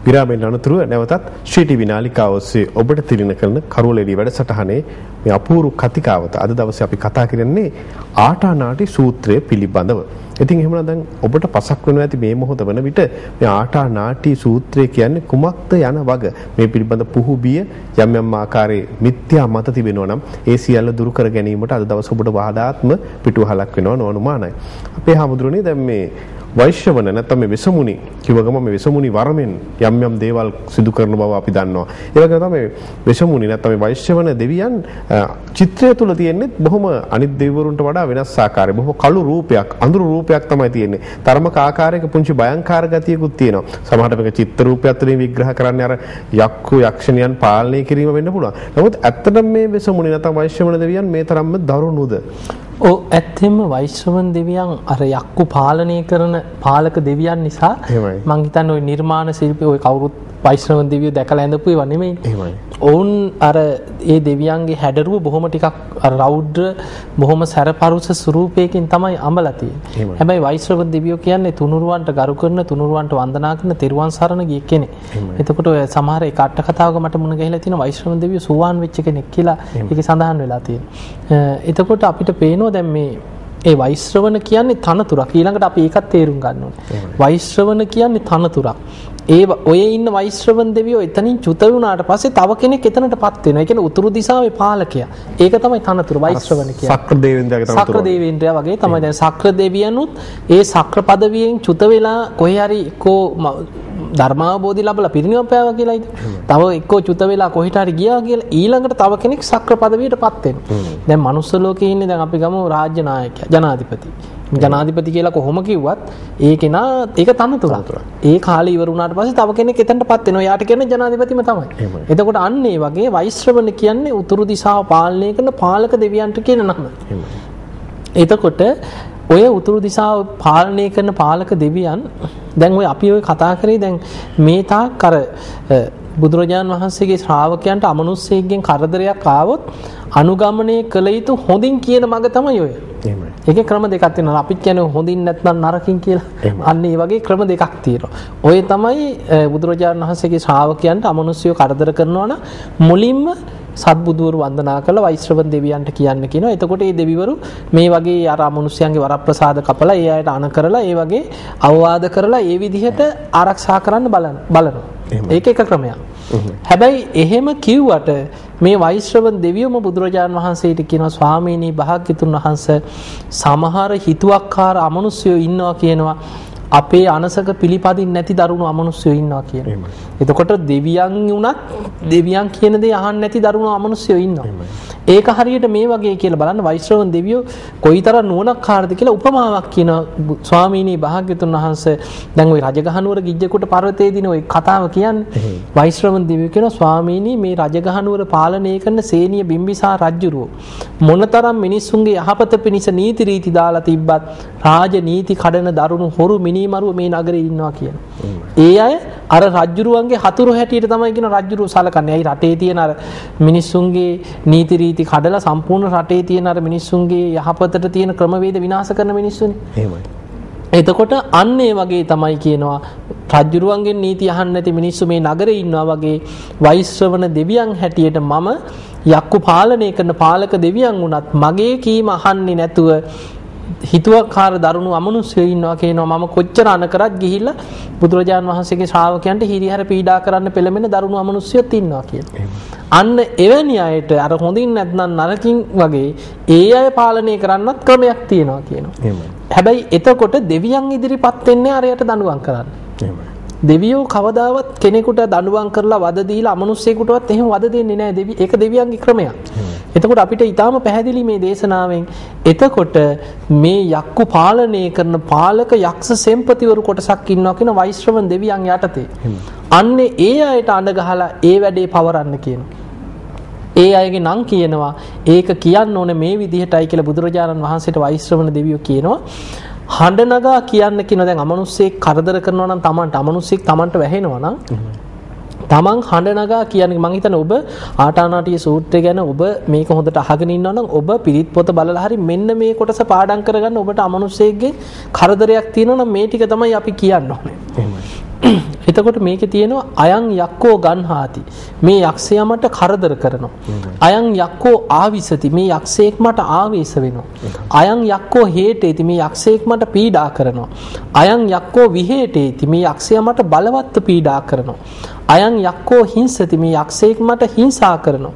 A: විරාමයෙන් අනතුරුව නැවතත් ශ්‍රී ටීවී නාලිකාව ඔස්සේ ඔබට තිලින කරන කරුවලෙඩි වැඩසටහනේ මේ අපූර්ව කතිකාවත අද දවසේ අපි කතා කරන්නේ ආටානාටි සූත්‍රය පිළිබඳව. ඉතින් එහෙමනම් දැන් ඔබට පසක් වෙනවා ඇති මේ මොහොත වන විට මේ ආටානාටි සූත්‍රය කියන්නේ කුමක්ද යන වග මේ පිළිබඳ පුහුබිය යම් යම් ආකාරයේ මිත්‍යා මත තිබෙනවා නම් ඒ සියල්ල දුරු කර ගැනීමට අද දවස ඔබට වහදාත්ම පිටුවහලක් වෙනවා නොඅනුමානයි. අපේ හැමදෙරුනේ දැන් මේ වෛශ්‍යවන නැත්නම් මේ වෙසමුණි කිව්ව ගම මේ වෙසමුණි වරමෙන් යම් යම් දේවල් සිදු කරන බව අපි දන්නවා. ඒ වගේම තමයි වෙසමුණි නැත්නම් මේ වෛශ්‍යවන දෙවියන් චිත්‍රය තුල තියෙන්නේ බොහොම අනිත් දෙවිවරුන්ට වඩා වෙනස් ආකාරයක බොහොම කළු රූපයක් අඳුරු රූපයක් තමයි තියෙන්නේ. තරමක ආකාරයක පුංචි භයංකාර ගතියකුත් තියෙනවා. සමහරට මේක චිත්‍ර රූපයක් තුළින් විග්‍රහ කරන්නේ අර යක්කු යක්ෂණයන් පාලනය කිරීම වෙන්න පුළුවන්. නමුත් ඇත්තටම මේ වෙසමුණි නැත්නම් වෛශ්‍යවන දෙවියන් මේ තරම්ම දරුණුද?
B: ඕ ඇත්තෙම වෛශ්‍රවන් දෙවියන් අර යක්කු පාලනය කරන පාලක දෙවියන් නිසා මංහිතන් ඔයි නිර්මාණ ශිල්පි ඔය කවුරුත් වෛශ්‍රවන් දෙවියෝ දැකලා ඇඳපු ඒවා නෙමෙයි.
A: එහෙමයි.
B: ඔවුන් අර ඒ දෙවියන්ගේ හැඩරුව බොහොම ටිකක් රෞද්‍ර බොහොම සැරපරුස ස්වරූපයකින් තමයි අඹලා තියෙන්නේ. හැබැයි වෛශ්‍රව දෙවියෝ කියන්නේ තුනුරුවන්ට ගරු කරන තුනුරුවන්ට වන්දනා කරන තෙරුවන් සරණ ගිය කෙනෙක්. එතකොට ඔය සමහර ඒ කට්ට කතාවක මට මුණ ගැහිලා තියෙන වෛශ්‍රව දෙවියෝ සුවාන් වෙච්ච කෙනෙක් කියලා ඒකේ සඳහන් වෙලා තියෙනවා. එතකොට අපිට පේනවා දැන් මේ ඒ වෛශ්‍රවණ කියන්නේ තනතුරක්. ඊළඟට අපි ඒකත් තේරුම් ගන්න ඕනේ. වෛශ්‍රවණ කියන්නේ තනතුරක්. ඒ ඔය ඉන්න වෛශ්‍රවන් දෙවියෝ එතනින් චුත වුණාට පස්සේ තව කෙනෙක් එතනටපත් වෙනවා. ඒ කියන්නේ උතුරු දිශාවේ පාලකයා. ඒක තමයි තනතුර වෛශ්‍රවණ කියන්නේ.
A: සක්‍ර දේවේන්ද්‍රයාගේ තනතුර.
B: සක්‍ර දේවේන්ද්‍රයා වගේ තමයි දැන් සක්‍ර දෙවියනුත් ඒ සක්‍ර පදවියෙන් චුත වෙලා කොහේ හරි කෝ ධර්මාවබෝධි ලැබලා පිරිනිවන් පෑවා කියලායිද? තව එක්කෝ චුත වෙලා කොහෙට හරි ගියා කියලා ඊළඟට තව කෙනෙක් සක්‍ර පදවියටපත් වෙනවා. දැන් මනුස්ස ලෝකේ ඉන්නේ දැන් අපි ගමු රාජ්‍ය නායකයා ජනාධිපති. ජනාධිපති කියලා කොහොම කිව්වත් ඒ කෙනා ඒක තනතුරක්. ඒ කාලේ ඉවර වුණාට පස්සේ තව කෙනෙක් එතනටපත් වෙනවා. යාට කියන්නේ ජනාධිපතිම තමයි. එතකොට අන්න ඒ වගේ වෛශ්‍රවණ කියන්නේ උතුරු දිශාව පාලනය කරන පාලක දෙවියන්ට කියන නම. එතකොට ඔය උතුරු දිශාව පාලනය කරන පාලක දෙවියන් දැන් ඔය අපි ඔය කතා කරේ දැන් මේ තාක් අර බුදුරජාන් වහන්සේගේ ශ්‍රාවකයන්ට අමනුස්සයෙක්ගෙන් කරදරයක් ආවොත් අනුගමනය කළ යුතු හොඳින් කියන මඟ තමයි ඔය.
A: එහෙමයි.
B: ඒකේ ක්‍රම දෙකක් තියෙනවා. අපිත් කියන්නේ හොඳින් නැත්නම් නරකින් කියලා. අන්න ඒ වගේ ක්‍රම දෙකක් තියෙනවා. ඔය තමයි බුදුරජාණන් වහන්සේගේ ශ්‍රාවකයන්ට අමනුස්සයෝ කරදර කරනවා නම් මුලින්ම සත්බුදුවරු වන්දනා කළ වෛශ්‍රවන් දෙවියන්ට කියන්න කියනවා. එතකොට මේ දෙවිවරු මේ වගේ අර අමනුෂ්‍යයන්ගේ වරප්‍රසාද කපලා ඒ අයට අණ කරලා ඒ වගේ අවවාද කරලා ඒ විදිහට ආරක්ෂා කරන්න බලන බලනවා. ඒක එක ක්‍රමයක්. හැබැයි එහෙම කිව්වට මේ වෛශ්‍රවන් දෙවියෝම බුදුරජාන් වහන්සේට කියනවා ස්වාමීනි භාග්‍යතුන් වහන්සේ සමහර හිතුවක්කාර අමනුෂ්‍යයෝ ඉන්නවා කියනවා අපේ අනසක පිළිපදින් නැති දරුණු අමනුස්්‍යය ඉන්නවා කියන. එතකොට දෙවියන් වනත් දෙවියන් කියන දේ අහන් නැති දරුණු අමනුස්්‍යය ඉන්නවා. ඒක හරියට මේ වගේ කියල බලන්න වයිශ්‍රවන් දෙවියෝ කොයි තර නුවනක් කාර්ද කියලා උපමාවක් කියන ස්වාමීනී භාග්‍යතුන් වහන්ස දැන්වයි රජගහනුවර ගිජ්ජකුට පරතේදින ඔයි කතාව කියන්න වයිශ්‍රවන් දෙවිය කියෙන ස්වාමීනී මේ රජගහනුවර පාලනය කරන සේනිය බිම්බිසා රජ්ජුරුව. මොනතරම් මිනිස්සුන්ගේ යහපත පිණිස නීතිරීති දාලා තිබ්බත් රාජ නීති කඩන දරුණු හොරු මිනි මිනිමරුව මේ නගරේ ඉන්නවා කියන. ඒ අය අර රජ්ජුරුවන්ගේ හතුරු හැටියට තමයි කියන රජ්ජුරුව සලකන්නේ. ඇයි රටේ තියෙන අර මිනිස්සුන්ගේ නීති රීති කඩලා සම්පූර්ණ රටේ තියෙන අර මිනිස්සුන්ගේ යහපතට තියෙන ක්‍රමවේද විනාශ කරන මිනිස්සුනේ.
A: එහෙමයි.
B: එතකොට අන්න ඒ වගේ තමයි කියනවා රජ්ජුරුවන්ගෙන් නීති අහන්න නැති මිනිස්සු මේ නගරේ ඉන්නවා වගේ වෛශ්‍රවණ දෙවියන් හැටියට මම යක්කු පාලනය කරන පාලක දෙවියන් වුණත් මගේ කීම අහන්නේ නැතුව හිතුවක්කාර දරුණු අමනුෂ්‍යයෝ ඉන්නවා කියනවා මම කොච්චර අන කරත් ගිහිල්ලා බුදුරජාන් වහන්සේගේ ශ්‍රාවකයන්ට හිරිහැර පීඩා කරන්න පෙළඹෙන දරුණු අමනුෂ්‍යයෝත් ඉන්නවා කියලා. අන්න එවැනි අයට අර හොඳින් නැත්නම් නරකින් වගේ ඒ අය පාලනය කරන්නත් ක්‍රමයක් තියෙනවා කියනවා. හැබැයි එතකොට දෙවියන් ඉදිරිපත් වෙන්නේ අරයට දඬුවම් කරන්න. දෙවියෝ කවදාවත් කෙනෙකුට දඬුවම් කරලා වද දීලා අමනුෂ්‍යයෙකුටවත් එහෙම වද දෙන්නේ නැහැ. දෙවි ඒක දෙවියන්ගේ ක්‍රමයක්. එතකොට අපිට ඊටාම පැහැදිලි මේ දේශනාවෙන් එතකොට මේ යක්කු පාලනය කරන පාලක යක්ෂ සෙම්පතිවරු කොටසක් ඉන්නවා කියන වෛශ්‍රවන් දෙවියන් යටතේ. අන්නේ ඒ අයට අඬ ගහලා ඒ වැඩේ පවරන්න කියනවා. ඒ අයගේ නම් කියනවා ඒක කියන්න ඕනේ මේ විදිහටයි කියලා බුදුරජාණන් වහන්සේට වෛශ්‍රවණ දෙවියෝ කියනවා. හඬ නගා කියන්න කියන දැන් අමනුස්සයෙක් කරදර කරනවා නම් Tamanට අමනුස්සයෙක් Tamanට වැහෙනවා නම් තමන් හඬ නගා කියන්නේ මං හිතන්නේ ඔබ ආටානාටිය සූත්‍රය ගැන ඔබ මේක හොඳට අහගෙන ඉන්නවා නම් ඔබ පිරිත් පොත බලලා හරි මෙන්න මේ කොටස පාඩම් කරගන්න ඔබට අමනුෂ්‍යයෙක්ගේ කරදරයක් තියෙනවා නම් මේ ටික තමයි අපි කියන්න ඕනේ. එතකොට මේකේ තියෙනවා අයං යක්කෝ ගන්හාති. මේ යක්ෂයා මට කරදර කරනවා. අයං යක්කෝ ආවිසති. මේ යක්ෂයෙක් මට ආවේශ වෙනවා. අයං යක්කෝ හේටේති. මේ යක්ෂයෙක් මට පීඩා කරනවා. අයං යක්කෝ විහෙටේති. මේ යක්ෂයා මට බලවත්ව පීඩා කරනවා. අයං යක්කෝ හිංසති මේ යක්ෂයෙක් මට හිංසා කරනවා.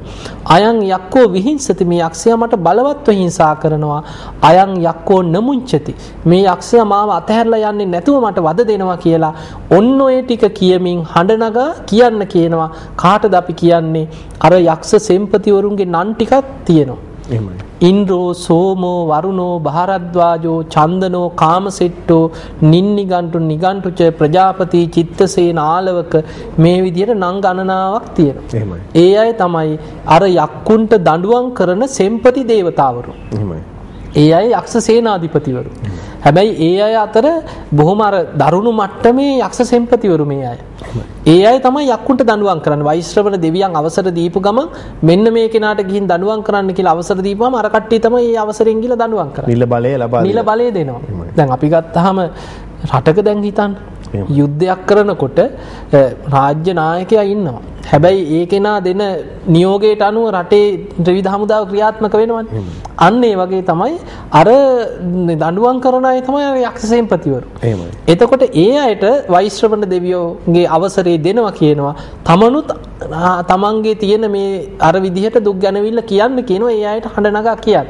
B: අයං යක්කෝ විහිංසති මේ යක්ෂයා මට බලවත්ව හිංසා කරනවා. අයං යක්කෝ නමුංචති මේ යක්ෂයා මාව අතහැරලා යන්නේ නැතුව මට වද දෙනවා කියලා ඔන්න ඔය ටික කියමින් හඬ නගා කියන්න කියනවා. කාටද අපි කියන්නේ? අර යක්ෂ සෙම්පතිවරුන්ගේ නන් ටිකක් තියෙනවා.
A: එහෙමයි.
B: ඉන්ද්‍රෝ සෝමෝ වරුණෝ භාරද්වාජෝ චන්දනෝ කාමසෙට්ටෝ නින්නිගන්ටු නිගන්ටුච ප්‍රජාපති චිත්තසේන ආලවක මේ විදිහට නම් ගණනාවක් තියෙනවා.
A: එහෙමයි.
B: ඒ අය තමයි අර යක්කුන්ට දඬුවම් කරන සෙම්පති දේවතාවරු.
A: එහෙමයි.
B: ඒ අය යක්ෂ සේනාධිපතිවරු. හැබැයි ඒ අය අතර බොහොම අර දරුණු මට්ටමේ යක්ෂ සෙම්පතිවරු මේ අය. ඒ අය තමයි යක්කුන්ට දඬුවම් කරන්නේ. වෛශ්‍රවණ දෙවියන් අවසර දීපු ගමන් මෙන්න මේ කෙනාට ගිහින් දඬුවම් කරන්න කියලා අවසර දීපුවම අර කට්ටිය තමයි ඒ අවසරෙන් ගිහලා දඬුවම් කරන්නේ.
A: නිල බලය ලබා
B: නිල බලය දෙනවා. දැන් අපි ගත්තාම රටක දැන් හිතන්න යුද්ධයක් කරනකොට රාජ්‍ය 나යකයා ඉන්නවා. හැබැයි ඒ කෙනා දෙන නියෝගයට අනුව රටේ ත්‍රිවිධ හමුදාව ක්‍රියාත්මක වෙනවනේ. අන්න ඒ වගේ තමයි අර දඬුවම් කරන අය තමයි යක්ෂ සෙන්පතිවරු.
A: එහෙමයි.
B: එතකොට ඒ අයට වෛශ්‍රවණ දෙවියෝගේ අවසරය දෙනවා කියනවා. තමනුත් තමන්ගේ තියෙන මේ අර විදිහට දුක් ගැනවිල්ල කියන්න කියනවා ඒ අයට හඬ නගා කියන්න.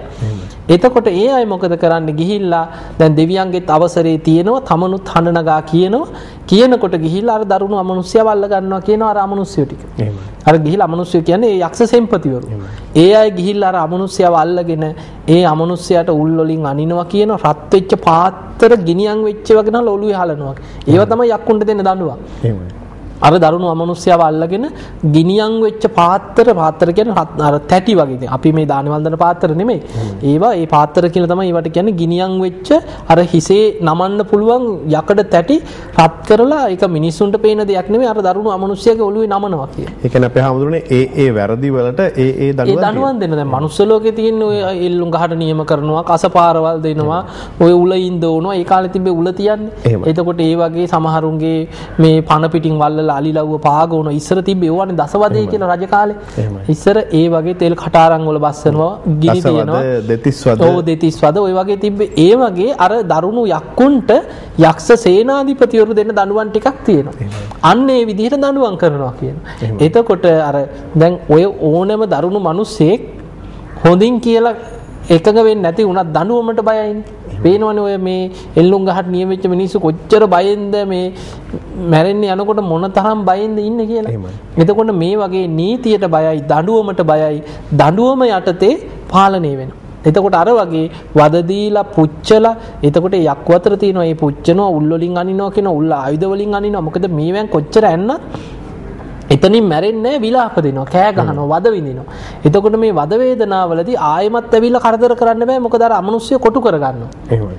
B: එතකොට ඒ අය මොකද කරන්න ගිහිල්ලා දැන් දෙවියන්ගෙත් අවසරේ තියෙනවා තමනුත් හඬ නගා කියනවා කියනකොට ගිහිල්ලා අර දරුණු අමනුෂ්‍යව අල්ල ගන්නවා කියනවා අර අමනුෂ්‍යය ටික.
A: එහෙමයි.
B: අර ගිහිල්ලා අමනුෂ්‍ය කියන්නේ ඒ යක්ෂ සෙන්පතිවරු. ඒ අය ගිහිල්ලා අර අමනුෂ්‍යව අල්ලගෙන ඒ අමනුෂ්‍යයට උල් වලින් අනිනවා කියන රත් වෙච්ච පාත්‍ර ගිනියම් වෙච්ච වගේ නල ඔළුවේ හලනවා. ඒව තමයි යක්කුන්ට දෙන්න දඬුවම්.
A: එහෙමයි.
B: අර දරුණු අමනුෂ්‍යව අල්ලගෙන ගිනියම් වෙච්ච පාත්‍ර පාත්‍ර කියන්නේ අර තැටි වගේ ඉතින්. අපි මේ දාන වන්දන පාත්‍ර නෙමෙයි. ඒවා ඒ පාත්‍ර කියලා තමයි ඒවට කියන්නේ ගිනියම් වෙච්ච අර හිසේ නමන්න පුළුවන් යකඩ තැටි රත් කරලා ඒක මිනිස්සුන්ට පේන දෙයක් නෙමෙයි අර දරුණු අමනුෂ්‍යගේ ඔළුවේ නමනවා කියන.
A: ඒ කියන්නේ අපේ හැමදෙරනේ ඒ ඒ වැරදි වලට ඒ ඒ
B: ඒ
A: දඬුවම්
B: දනුවන් දෙන්න. දැන් මනුස්ස ලෝකේ තියෙන ඔය එල්ලුම් ගහට නියම කරනවා කසපාරවල් දෙනවා ඔය උලින් දෝනවා ඒ කාලේ තිබ්බේ උල තියන්නේ. එතකොට ඒ වගේ සමහරුන්ගේ මේ පණ පිටින් වල්ලලා අලිලව්ව පාගවන ඉස්සර තිබ්බේ ඒවනේ දසවදේ කියලා රජ කාලේ. ඉස්සර ඒ වගේ තෙල් කටාරම් වල බස්සනවා ගිනි තියනවා
A: දෙතිස්වද.
B: ඔව් දෙතිස්වද ඔය වගේ තිබ්බේ. ඒ වගේ අර දරුණු යක්කුන්ට යක්ෂ සේනාධිපතිවරු දෙන්න දඬුවම් ටිකක් තියෙනවා. අන්න ඒ විදිහට දඬුවම් කරනවා කියනවා එතකොට අර දැන් ඔය ඕනෑම දරුණු මිනිස්සෙක් හොඳින් කියලා එකඟ වෙන්නේ නැති වුණත් දඬුවමට බයයිනේ. පේනවනේ ඔය මේ එල්ලුම් ගහට නියමෙච්ච මිනිස්සු කොච්චර බයෙන්ද මේ මැරෙන්නේ යනකොට මොන තරම් බයෙන්ද ඉන්නේ කියලා. එතකොට මේ වගේ නීතියට බයයි දඬුවමට බයයි දඬුවම යටතේ පාලනය වෙනවා. එතකොට අර වගේ වද දීලා පුච්චලා එතකොට යක්කු අතර තියෙනවා මේ පුච්චනවා උල් වලින් අනිනවා කියන උල් ආයුධ වලින් අනිනවා මොකද මේවෙන් කොච්චර ඇන්නත් එතනින් මැරෙන්නේ විලාප දෙනවා කෑ ගහනවා වද විඳිනවා. එතකොට මේ වද වේදනාවලදී ආයෙමත් ඇවිල්ලා කරදර කරන්න බෑ මොකද අර අමනුෂ්‍ය කොටු කරගන්නවා.
A: එහෙමයි.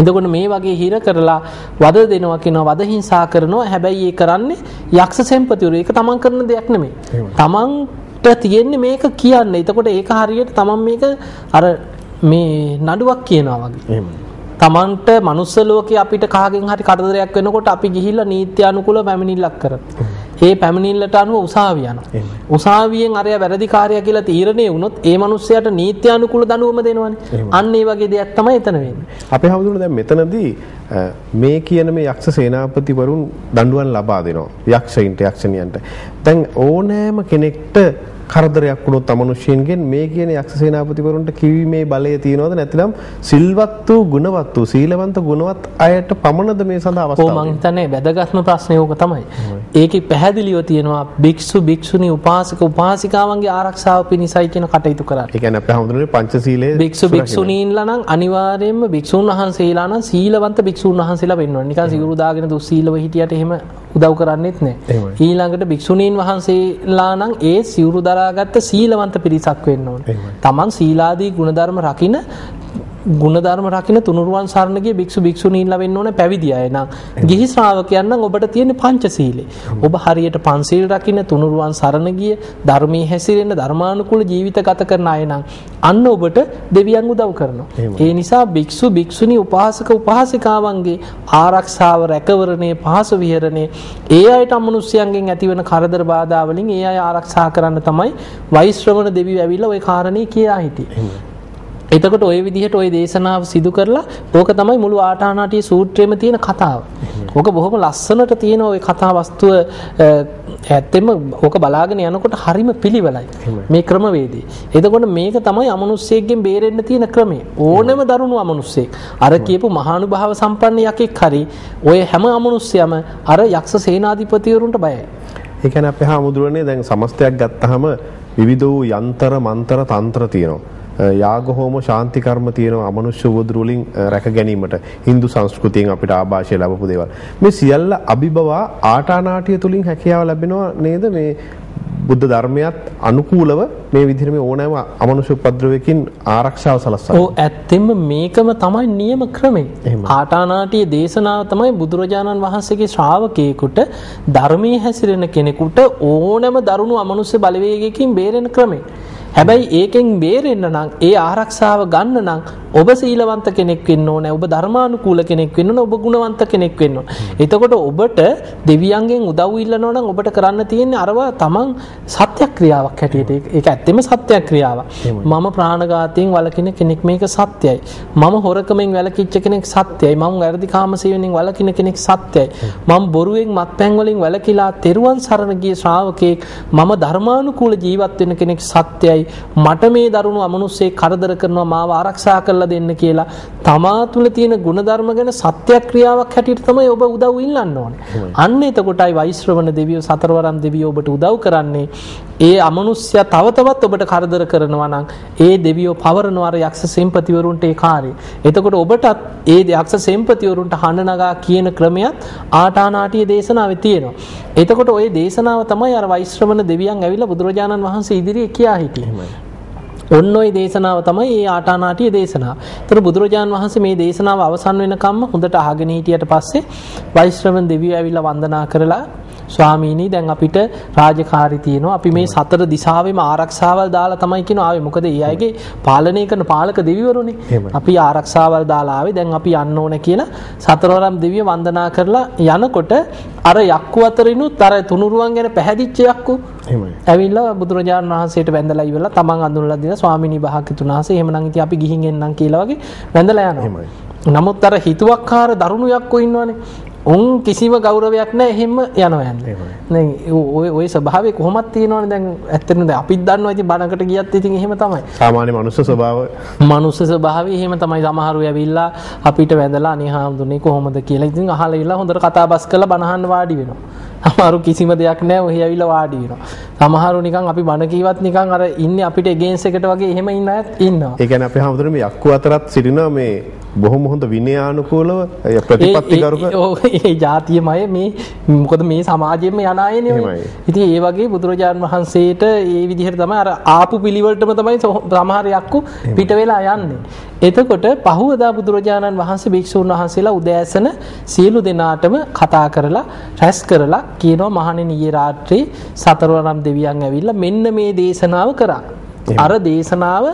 B: එතකොට මේ වගේ හිර කරලා වද දෙනවා කියනවා වද හිංසා කරනවා. හැබැයි ඒ කරන්නේ යක්ෂ සෙම්පතිවරු ඒක තමන් කරන දෙයක් නෙමෙයි. තමන්ට තියෙන්නේ මේක කියන්න. එතකොට ඒක හරියට තමන් මේක අර මේ නඩුවක් කියනවා වගේ.
A: එහෙමයි.
B: තමන්ට මනුස්ස ලෝකේ අපිට කාගෙන් හරි කරදරයක් වෙනකොට අපි ගිහිල්ලා නීත්‍ය අනුකූල පැමිණිල්ලක් කරනවා. ඒ පැමිණිල්ලට අනුව උසාවිය යනවා. උසාවියෙන් අරයා වැරදිකාරයා කියලා තීරණය වුණොත් ඒ මනුස්සයාට නීත්‍ය අනුකූල දඬුවම දෙනවනේ. අන්න ඒ වගේ දෙයක් තමයි එතන වෙන්නේ.
A: අපේ හැමදෙරනේ දැන් මෙතනදී මේ කියන මේ යක්ෂ සේනාපතිවරුන් දඬුවම් ලබා දෙනවා. යක්ෂයින්ට යක්ෂණියන්ට. දැන් ඕනෑම කෙනෙක්ට කරදරයක් වුණොත් අමනුෂ්‍යයන්ගෙන් මේ කියන යක්ෂ සේනාපතිවරුන්ට කිවිමේ බලය තියනවද නැත්නම් සිල්වත් වූ ගුණවත් වූ සීලවන්ත ගුණවත් අයට පමණද මේ සඳහා අවස්ථාව
B: මං හිතන්නේ වැදගත්ම ප්‍රශ්නේ ඕක තමයි. ඒකේ පැහැදිලිව තියෙනවා භික්ෂු භික්ෂුණී උපාසක උපාසිකාවන්ගේ ආරක්ෂාව පිණිසයි කියන කටයුතු කරන්නේ.
A: ඒ කියන්නේ අපේ හැමදෙරනේ පංචශීලයේ
B: භික්ෂු භික්ෂුණීන්ලා නම් අනිවාර්යයෙන්ම භික්ෂුන් වහන්සේලා නම් සීලවන්ත භික්ෂුන් වහන්සේලා වෙන්න ඕනේ. නිකන් සිවුරු දාගෙන දුස්සීලව හිටියට එහෙම උදව් කරන්නේත් නැහැ. ඊළඟට භික්ෂුණීන් වහන්සේලා නම් ඒ සිවුරු දරාගත්ත සීලවන්ත පිරිසක් වෙන්න ඕනේ. තමන් සීලාදී ගුණධර්ම රකින ගුණධර්ම රකින්න තුනුරුවන් සරණ ගිය භික්ෂු භික්ෂුණීන්ලා වෙන්න ඕනේ පැවිදි අය නම් ගිහි ශ්‍රාවකයන් නම් ඔබට තියෙන පංචශීලය. ඔබ හරියට පන්සීල් රකින්න තුනුරුවන් සරණ ගිය ධර්මයේ හැසිරෙන්න ධර්මානුකූල ජීවිත ගත කරන අය නම් අන්න ඔබට දෙවියන් උදව් කරනවා. ඒ නිසා භික්ෂු භික්ෂුණී උපාසක උපාසිකාවන්ගේ ආරක්ෂාව රැකවරණය පහසු විහරණය ඒ අයට අමනුෂ්‍යයන්ගෙන් ඇතිවන කරදර බාධා වලින් ඒ අය ආරක්ෂා කරන්න තමයි වෛශ්‍රවණ දෙවියෝ ඇවිල්ලා ওই කාරණේ කියා හිටියේ. එතකොට ওই විදිහට ওই දේශනාව සිදු කරලා ඕක තමයි මුළු ආටානාටිය සූත්‍රයේම තියෙන කතාව. ඕක බොහොම ලස්සනට තියෙන ওই කතා වස්තුව ඇත්තෙම ඕක බලාගෙන යනකොට හරිම පිළිවෙලයි මේ ක්‍රමවේදී. එතකොට මේක තමයි අමනුෂ්‍යයෙක්ගෙන් බේරෙන්න තියෙන ක්‍රමය. ඕනෑම දරුණු අමනුෂ්‍යෙක් අර කියපු මහානුභාව සම්පන්න යකෙක් හරි ඔය හැම අමනුෂ්‍යයම අර යක්ෂ සේනාධිපතිවරුන්ට බයයි.
A: ඒ කියන්නේ අපේ හාමුදුරනේ දැන් සමස්තයක් ගත්තාම විවිධ වූ යන්ත්‍ර මන්ත්‍ර තන්ත්‍ර තියෙනවා. යාග හෝම ශාන්ති කර්ම තියෙනවා අමනුෂ්‍ය උවදුරු වලින් රැක ගැනීමට Hindu සංස්කෘතියෙන් අපිට ආభాෂය ලැබපු දේවල්. මේ සියල්ල අභිබවා ආටානාටිය තුලින් හැකියාව ලැබෙනවා නේද මේ බුද්ධ ධර්මයත් අනුකූලව මේ විදිහට මේ ඕනෑම අමනුෂ්‍ය උපද්‍රවයකින් ආරක්ෂාව සලස්වනවා.
B: ඔව් ඇත්තෙන්ම මේකම තමයි නියම ක්‍රමය. ආටානාටිය දේශනාව තමයි බුදුරජාණන් වහන්සේගේ ශ්‍රාවකයෙකුට ධර්මයේ හැසිරෙන කෙනෙකුට ඕනෑම දරුණු අමනුෂ්‍ය බලවේගයකින් බේරෙන ක්‍රමය. හැබැයි ඒකෙන් බේරෙන්න නම් ඒ ආරක්ෂාව ගන්න නම් ඔබ සීලවන්ත කෙනෙක් වෙන්න ඕනේ. ඔබ ධර්මානුකූල කෙනෙක් වෙන්න ඕනේ. ඔබ ගුණවන්ත කෙනෙක් වෙන්න ඕනේ. එතකොට ඔබට දෙවියන්ගෙන් උදව් ඉල්ලනවා නම් ඔබට කරන්න තියෙන්නේ අරවා තමන් සත්‍යක්‍රියාවක් හැටියට. ඒක ඇත්තෙම සත්‍යක්‍රියාවක්. මම ප්‍රාණඝාතයෙන් වළකින කෙනෙක් මේක සත්‍යයි. මම හොරකමෙන් වැළකීච්ච කෙනෙක් සත්‍යයි. මම වැරදි කාමසේවණෙන් වළකින කෙනෙක් සත්‍යයි. මම බොරුවෙන් මත්පැන් වලින් වැළකීලා තෙරුවන් සරණ ගිය ශ්‍රාවකෙක්. මම ධර්මානුකූල ජීවත් වෙන කෙනෙක් සත්‍යයි. අවශ්‍යයි මට මේ දරුණු අමනුස්සේ කරදර කරනවා මාව ආරක්ෂා කරලා දෙන්න කියලා තමා තුළ තියෙන ಗುಣධර්ම ගැන සත්‍යක්‍රියාවක් හැටියට තමයි ඔබ උදව් ඉල්ලන්න ඕනේ. අන්න එතකොටයි වෛශ්‍රවණ දෙවියෝ සතරවරම් දෙවියෝ ඔබට උදව් කරන්නේ. ඒ අමනුෂ්‍යයා තව තවත් ඔබට කරදර කරනවා නම් ඒ දෙවියෝ පවරනවා අර යක්ෂ සෙම්පතිවරුන්ට ඒ කාර්යය. එතකොට ඔබටත් ඒ යක්ෂ සෙම්පතිවරුන්ට හඬ නගා කියන ක්‍රමයක් ආටානාටිය දේශනාවේ තියෙනවා. එතකොට ওই දේශනාව තමයි අර වෛශ්‍රවණ දෙවියන් ඇවිල්ලා බුදුරජාණන් වහන්සේ ඉදිරියේ කියා හිටියේ. ඔන්න ඔය දේශනාව තමයි මේ ආටානාටිය දේශනාව. ඒතර බුදුරජාන් වහන්සේ මේ දේශනාව අවසන් වෙනකම්ම හොඳට අහගෙන හිටියට පස්සේ වෛශ්‍රවණ දෙවියෝ ඇවිල්ලා වන්දනා කරලා ස්වාමීනි දැන් අපිට රාජකාරි තියෙනවා. අපි මේ සතර දිශාවෙම ආරක්ෂාවල් දාලා තමයි කියන ආවේ. මොකද ඒ අයගේ පාලනය කරන පාලක දෙවිවරුනේ. අපි ආරක්ෂාවල් දාලා ආවේ. දැන් අපි යන්න ඕන කියලා සතරවරම් දෙවිය වන්දනා කරලා යනකොට අර යක්කු අතරිනුත් අර තුනුරුවන් ගැන පැහැදිච්ච යක්කු එහෙමයි. ඇවිල්ලා බුදුරජාණන් වහන්සේට වැඳලා ඉවරලා තමන් අඳුනලා දීලා ස්වාමිනී භාග්‍යතුන් වහන්සේ එහෙමනම් ඉතින් අපි ගිහින් එන්නම් කියලා වගේ වැඳලා යනවා. නමුත් අර හිතුවක්කාර දරුණු යක්කු ඉන්නවනේ. උන් කිසිම ගෞරවයක් නැහැ එහෙම යනවා යන්නේ. දැන් ඔය ඔය ස්වභාවය කොහොමද තියෙනවනේ දැන් ඇත්තටම දැන් අපිත් දන්නවා ඉතින් බණකට ගියත් ඉතින් එහෙම තමයි.
A: සාමාන්‍ය මනුස්ස ස්වභාවය.
B: මනුස්ස ස්වභාවය එහෙම තමයි සමහරු ඇවිල්ලා අපිට වැඳලා අනේ හාමුදුරනේ කොහොමද කියලා ඉතින් අහලා ඉවිල්ලා හොඳට කතා බස් කරලා බණහන්න වාඩි වෙනවා. සමහරු කිසිම දෙයක් නැහැ ඔහි ඇවිල්ලා වාඩි වෙනවා. සමහරු නිකන් අපි බණ කීවත් නිකන් අර ඉන්නේ අපිට එගේන්ස් එකට වගේ එහෙම ඉන්න අයත් ඉන්නවා.
A: ඒ කියන්නේ අපේ හැමෝටම මේ යක්කු අතරත් සිටිනවා මේ බොහොම හොඳ විනයානුකූලව ප්‍රතිපත්තිකරුක
B: ඒ ජාතියමය මේ මොකද මේ සමාජයෙන්ම යන අයනේ ඉතින් ඒ වගේ බුදුරජාන් වහන්සේට ඒ විදිහට තමයි අර ආපු පිළිවෙලටම තමයි සමහර යක්කු පිට වෙලා යන්නේ. එතකොට පහුවදා බුදුරජාණන් වහන්සේ භික්ෂූන් වහන්සේලා උදෑසන සියලු දෙනාටම කතා කරලා රැස් කරලා කියනවා මහණෙනි ඊයේ රාත්‍රී සතරවරම් දෙවියන් ඇවිල්ලා මෙන්න මේ දේශනාව කරා. අර දේශනාව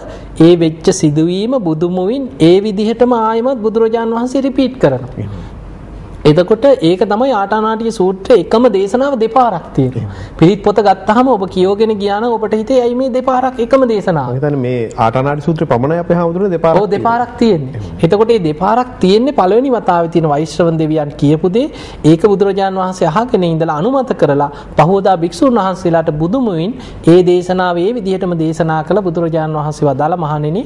B: ඒ වෙච්ච සිදුවීම බුදුමුවින් ඒ විදිහටම ආයමත් බුදුරජාන් වහන්සේ රිපීට් කරනවා. එතකොට ඒක තමයි ආටානාටික සූත්‍රයේ එකම දේශනාව දෙපාරක් තියෙන්නේ. පිරිත් පොත ගත්තාම ඔබ කියෝගෙන ගියා නම් ඔබට හිතේ ඇයි මේ දෙපාරක් එකම දේශනාව.
A: මම හිතන්නේ මේ ආටානාටි සූත්‍රේ පමණයි අපේ හාමුදුරනේ දෙපාරක්.
B: ඔව් දෙපාරක් තියෙන්නේ. එතකොට මේ දෙපාරක් තියෙන්නේ පළවෙනි වතාවේ තියෙන වෛශ්‍රවණ දෙවියන් කියපු දේ ඒක බුදුරජාන් වහන්සේ අහගෙන ඉඳලා අනුමත කරලා පහවදා භික්ෂුන් වහන්සේලාට බුදුමුවින් ඒ දේශනාවේ විදිහටම දේශනා කළ බුදුරජාන් වහන්සේ වදාලා මහණෙනි